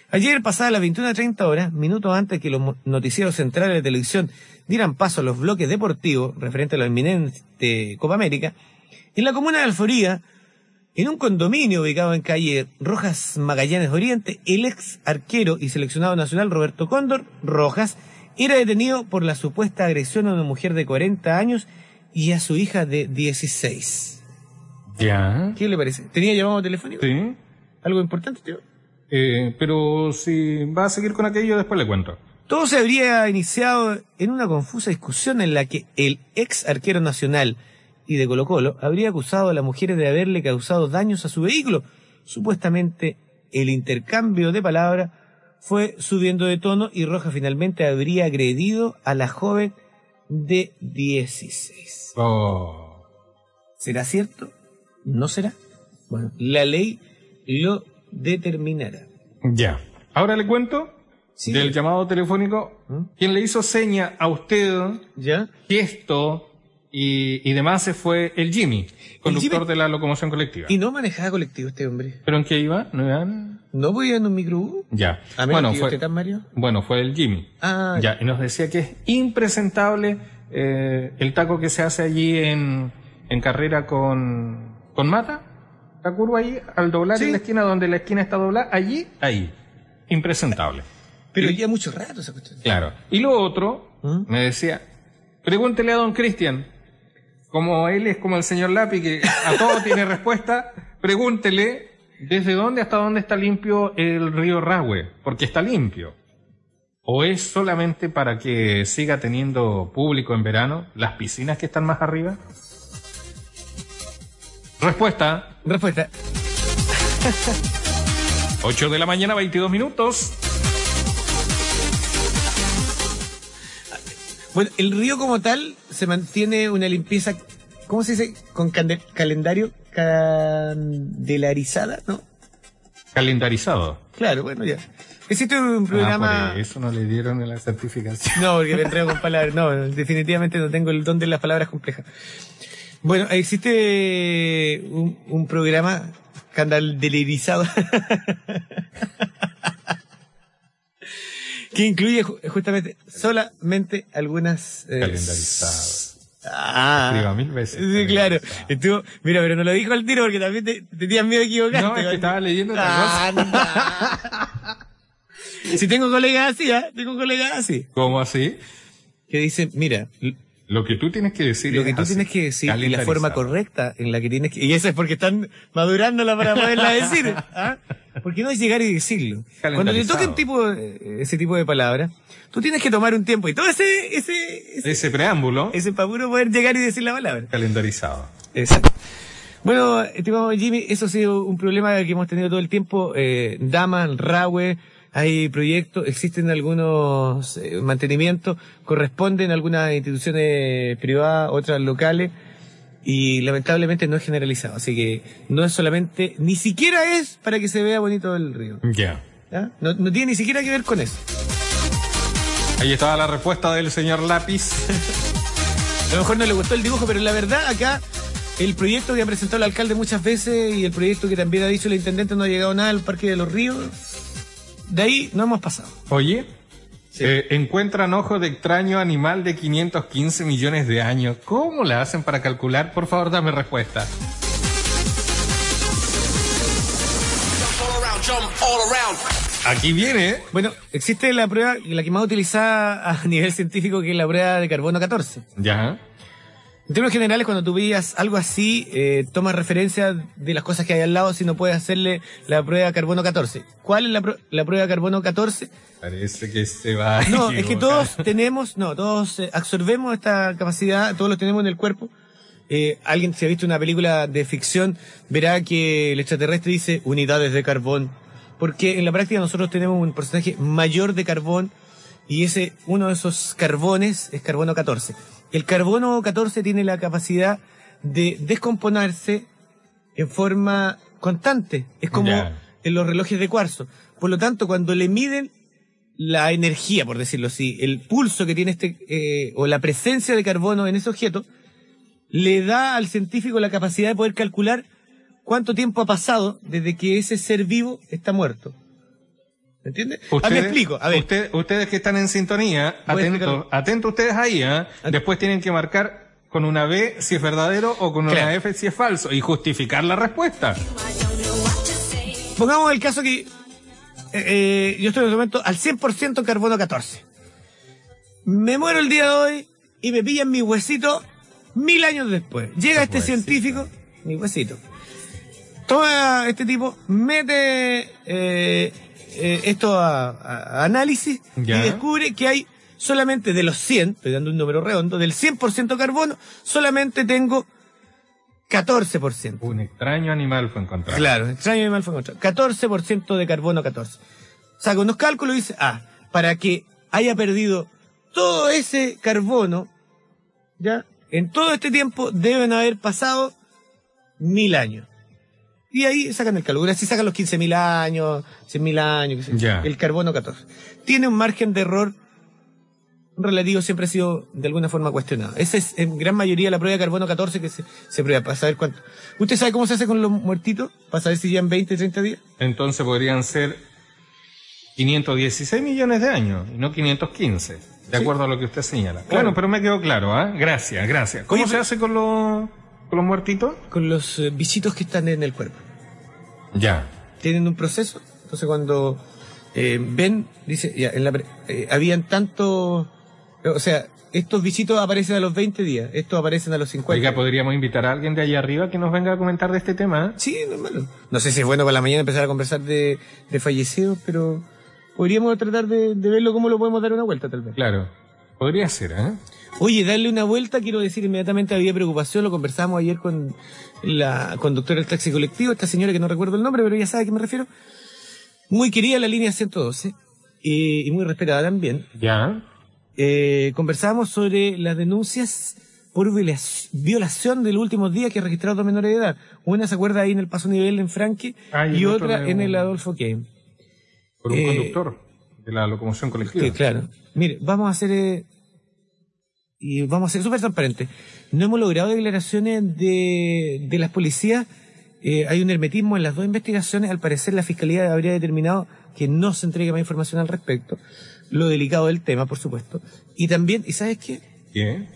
Ayer, pasadas las 21.30 horas, minutos antes que los noticieros centrales de televisión dieran paso a los bloques deportivos referente a la inminente Copa América, en la comuna de Alforía, en un condominio ubicado en calle Rojas Magallanes Oriente, el ex arquero y seleccionado nacional Roberto Cóndor Rojas era detenido por la supuesta agresión a una mujer de 40 años y a su hija de 16. Ya. ¿Qué le parece? ¿Tenía llamado telefónico? Sí. ¿Algo importante, tío? Eh, pero si va a seguir con aquello, después le cuento. Todo se habría iniciado en una confusa discusión en la que el ex arquero nacional y de Colo Colo habría acusado a las mujeres de haberle causado daños a su vehículo. Supuestamente el intercambio de palabras fue subiendo de tono y Roja finalmente habría agredido a la joven de 16. Oh. ¿Será cierto? ¿No será? Bueno, la ley lo determinará. Ya. Ahora le cuento Sí. del llamado telefónico. ¿Mm? Quien le hizo seña a usted, ¿Ya? gesto y, y demás se fue el Jimmy, conductor Jimmy? de la locomoción colectiva. Y no manejaba colectivo este hombre. ¿Pero en qué iba? ¿No iban? ¿No voy en un microbús? Ya. A Bueno, fue, tan Mario. bueno, fue el Jimmy. Ah, Ya, y nos decía que es impresentable eh, el taco que se hace allí en, en carrera con, con Mata. La curva ahí, al doblar Sí. en la esquina donde la esquina está doblada, allí, ahí. Impresentable. Pero ya mucho rato esa cuestión. Claro. Y lo otro, ¿Mm? me decía, pregúntele a don Cristian, como él es como el señor Lapi, que a todo tiene respuesta, pregúntele desde dónde hasta dónde está limpio el río Rahue, porque está limpio. ¿O es solamente para que siga teniendo público en verano las piscinas que están más arriba? Respuesta, Respuesta. 8 de la mañana, 22 minutos. Bueno, el río como tal se mantiene una limpieza, ¿cómo se dice? Con calendario candelarizada, ¿no? Calendarizado. Claro, bueno, ya. Existe un Ah, programa... por eso no le dieron la certificación. No, porque me entrego con palabras. No, definitivamente no tengo el don de las palabras complejas. Bueno, existe un, un programa candelerizado que incluye ju- justamente solamente algunas... eh, Calendarizado. Ah, Escriba mil veces. Sí, claro. Estuvo, mira, pero no lo dijo al tiro porque también te, tenías miedo de equivocarte. No, es que estaba leyendo otra cosa. Anda. si tengo colegas así, ¿ah? Tengo colegas así. ¿Cómo así? Que dicen, mira, Lo que tú tienes que decir lo que tú así, tienes que decir y la forma correcta en la que tienes que... Y eso es porque están madurándola para poderla decir. ¿ah? Porque no es llegar y decirlo. Cuando te toquen tipo, eh, ese tipo de palabras, tú tienes que tomar un tiempo y todo ese, ese, ese, Ese preámbulo, ese puro poder llegar y decir la palabra. calendarizado. Exacto. Bueno, estimado Jimmy, eso ha sido un problema que hemos tenido todo el tiempo. Eh, Daman, Rahue, hay proyectos, existen algunos eh, mantenimientos, corresponden a algunas instituciones privadas, otras locales, y lamentablemente no es generalizado. Así que no es solamente, ni siquiera es para que se vea bonito el río. Ya. No, no tiene ni siquiera que ver con eso. Ahí estaba la respuesta del señor Lápiz. A lo mejor no le gustó el dibujo, pero la verdad acá el proyecto que ha presentado el alcalde muchas veces y el proyecto que también ha dicho el intendente no ha llegado nada al Parque de los Ríos. De ahí no hemos pasado. Oye, eh, encuentran ojo de extraño animal de 515 millones de años. ¿Cómo la hacen para calcular? Por favor, dame respuesta. all around, jump all around. Aquí viene. Bueno, existe la prueba, la que más utilizada a nivel científico, que es la prueba de carbono 14. Ya. En términos generales, cuando tú veías algo así, eh, tomas referencia de las cosas que hay al lado si no puedes hacerle la prueba de carbono 14. ¿Cuál es la, pru- la prueba de carbono 14? Parece que se va. a No, es que todos tenemos, no, todos eh, absorbemos esta capacidad, todos lo tenemos en el cuerpo. Eh, alguien si ha visto una película de ficción verá que el extraterrestre dice unidades de carbón, porque en la práctica nosotros tenemos un porcentaje mayor de carbón y ese uno de esos carbones es carbono 14. El carbono 14 tiene la capacidad de descomponerse en forma constante, es como en los relojes de cuarzo. Por lo tanto, cuando le miden la energía, por decirlo así, el pulso que tiene este, eh, o la presencia de carbono en ese objeto, le da al científico la capacidad de poder calcular cuánto tiempo ha pasado desde que ese ser vivo está muerto. ¿Me entiendes? Ah, me explico. A ver, usted- ustedes que están en sintonía, atentos, atentos ustedes ahí, ¿ah? Después tienen que marcar con una B si es verdadero o con una. F si es falso y justificar la respuesta. pongamos el caso que eh, eh, yo estoy en este momento al 100% carbono 14. Me muero el día de hoy y me pillan mi huesito mil años después. Llega este huesito. científico, mi huesito. Toma este tipo, mete eh, esto a, análisis Ya. y descubre que hay solamente de los 100, estoy dando un número redondo, del 100% carbono, solamente tengo 14%. Un extraño animal fue encontrado. Claro, extraño y mal fue encontrado. 14% de carbono 14. Saca unos cálculos y dice, ah, para que haya perdido todo ese carbono, ya, en todo este tiempo deben haber pasado mil años. Y ahí sacan el cálculo. Así sacan los 15.000 años, 100.000 años, el carbono 14. Tiene un margen de error relativo, siempre ha sido de alguna forma cuestionado. Esa es en gran mayoría la prueba de carbono 14 que se, se prueba para saber cuánto. ¿Usted sabe cómo se hace con los muertitos? Para saber si llevan 20, 30 días. Entonces podrían ser 516 millones de años y no 515, de acuerdo a lo que usted señala. Claro. Bueno, pero me quedó claro, ¿ah? Gracias, gracias. ¿Cómo Oye, se hace con los, con los muertitos? Con los eh, bichitos que están en el cuerpo. Ya. tienen un proceso. Entonces cuando eh, ven, dice, ya, en la pre- eh, habían tantos, o sea, estos bichitos aparecen a los 20 días, estos aparecen a los 50. Oiga, podríamos invitar a alguien de allá arriba que nos venga a comentar de este tema. ¿eh? Sí, normal. No sé si es bueno para la mañana empezar a conversar de, de fallecidos, pero podríamos tratar de, de verlo cómo lo podemos dar una vuelta tal vez. Claro. Podría ser, ¿eh? Oye, darle una vuelta, quiero decir, inmediatamente había preocupación, lo conversamos ayer con la conductora del taxi colectivo, esta señora que no recuerdo el nombre, pero ya sabe a qué me refiero. Muy querida la línea 112 eh, y muy respetada también. Ya. Eh, conversábamos sobre las denuncias por viola- violación de los últimos días que ha registrado dos menores de edad. Una se acuerda ahí en el Paso Nivel en Franque Ah, y otra de en el Adolfo Kane. Por un Eh, conductor de la locomoción colectiva. Que, claro. Mire, vamos a hacer. Y vamos a ser súper transparentes. No hemos logrado declaraciones de, de las policías. Eh, hay un hermetismo en las dos investigaciones. Al parecer, la fiscalía habría determinado que no se entregue más información al respecto. Lo delicado del tema, por supuesto. Y también, ¿y sabes qué? ¿Qué?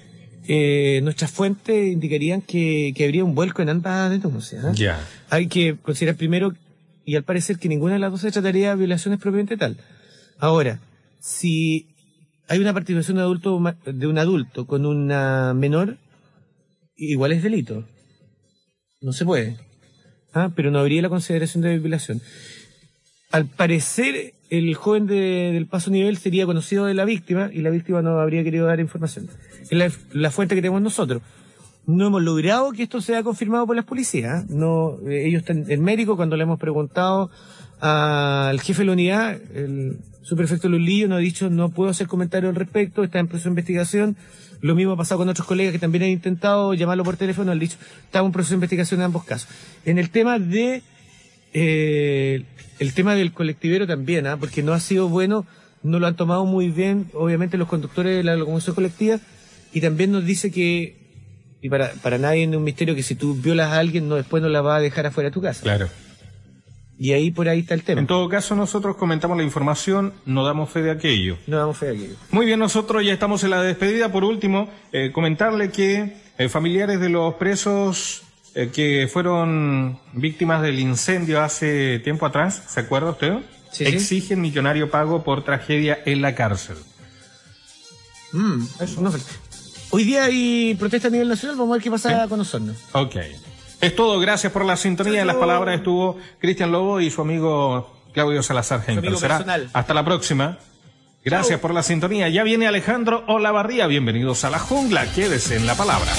Eh, nuestras fuentes indicarían que, que habría un vuelco en ambas denuncias. ¿eh? Ya. Hay que considerar primero, y al parecer que ninguna de las dos se trataría de violaciones propiamente tal. Ahora, si hay una participación de, un adulto con una menor, igual es delito. No se puede. Ah, Pero no habría la consideración de violación. Al parecer, el joven de- del paso nivel sería conocido de la víctima y la víctima no habría querido dar información. Es la, fuente que tenemos nosotros. No hemos logrado que esto sea confirmado por las policías. ¿eh? No, eh, ellos están, el médico, cuando le hemos preguntado al jefe de la unidad, el subprefecto Lulillo nos ha dicho no puedo hacer comentarios al respecto, está en proceso de investigación. Lo mismo ha pasado con otros colegas que también han intentado llamarlo por teléfono, han dicho, estamos en proceso de investigación en ambos casos. En el tema de eh, el tema del colectivero también, ¿ah? porque no ha sido bueno, no lo han tomado muy bien, obviamente los conductores de la locomoción colectiva, y también nos dice que, y para, para nadie es un misterio que si tú violas a alguien, no después no la va a dejar afuera de tu casa. Claro. Y ahí por ahí está el tema. En todo caso, nosotros comentamos la información, no damos fe de aquello. no damos fe aquí. Muy bien, nosotros ya estamos en la despedida. Por último, eh, comentarle que eh, familiares de los presos eh, que fueron víctimas del incendio hace tiempo atrás, ¿se acuerda usted? Sí, sí. Exigen millonario pago por tragedia en la cárcel. Mm, eso no. Hoy día hay protesta a nivel nacional, vamos a ver qué pasa con Osorno. Ok. Es todo, gracias por la sintonía. En las palabras estuvo Cristian Lobo y su amigo Claudio Salazar Henkel. hasta la próxima. Gracias por la sintonía. Ya viene Alejandro Olavarría. Bienvenidos a la jungla. Quédese en la palabra.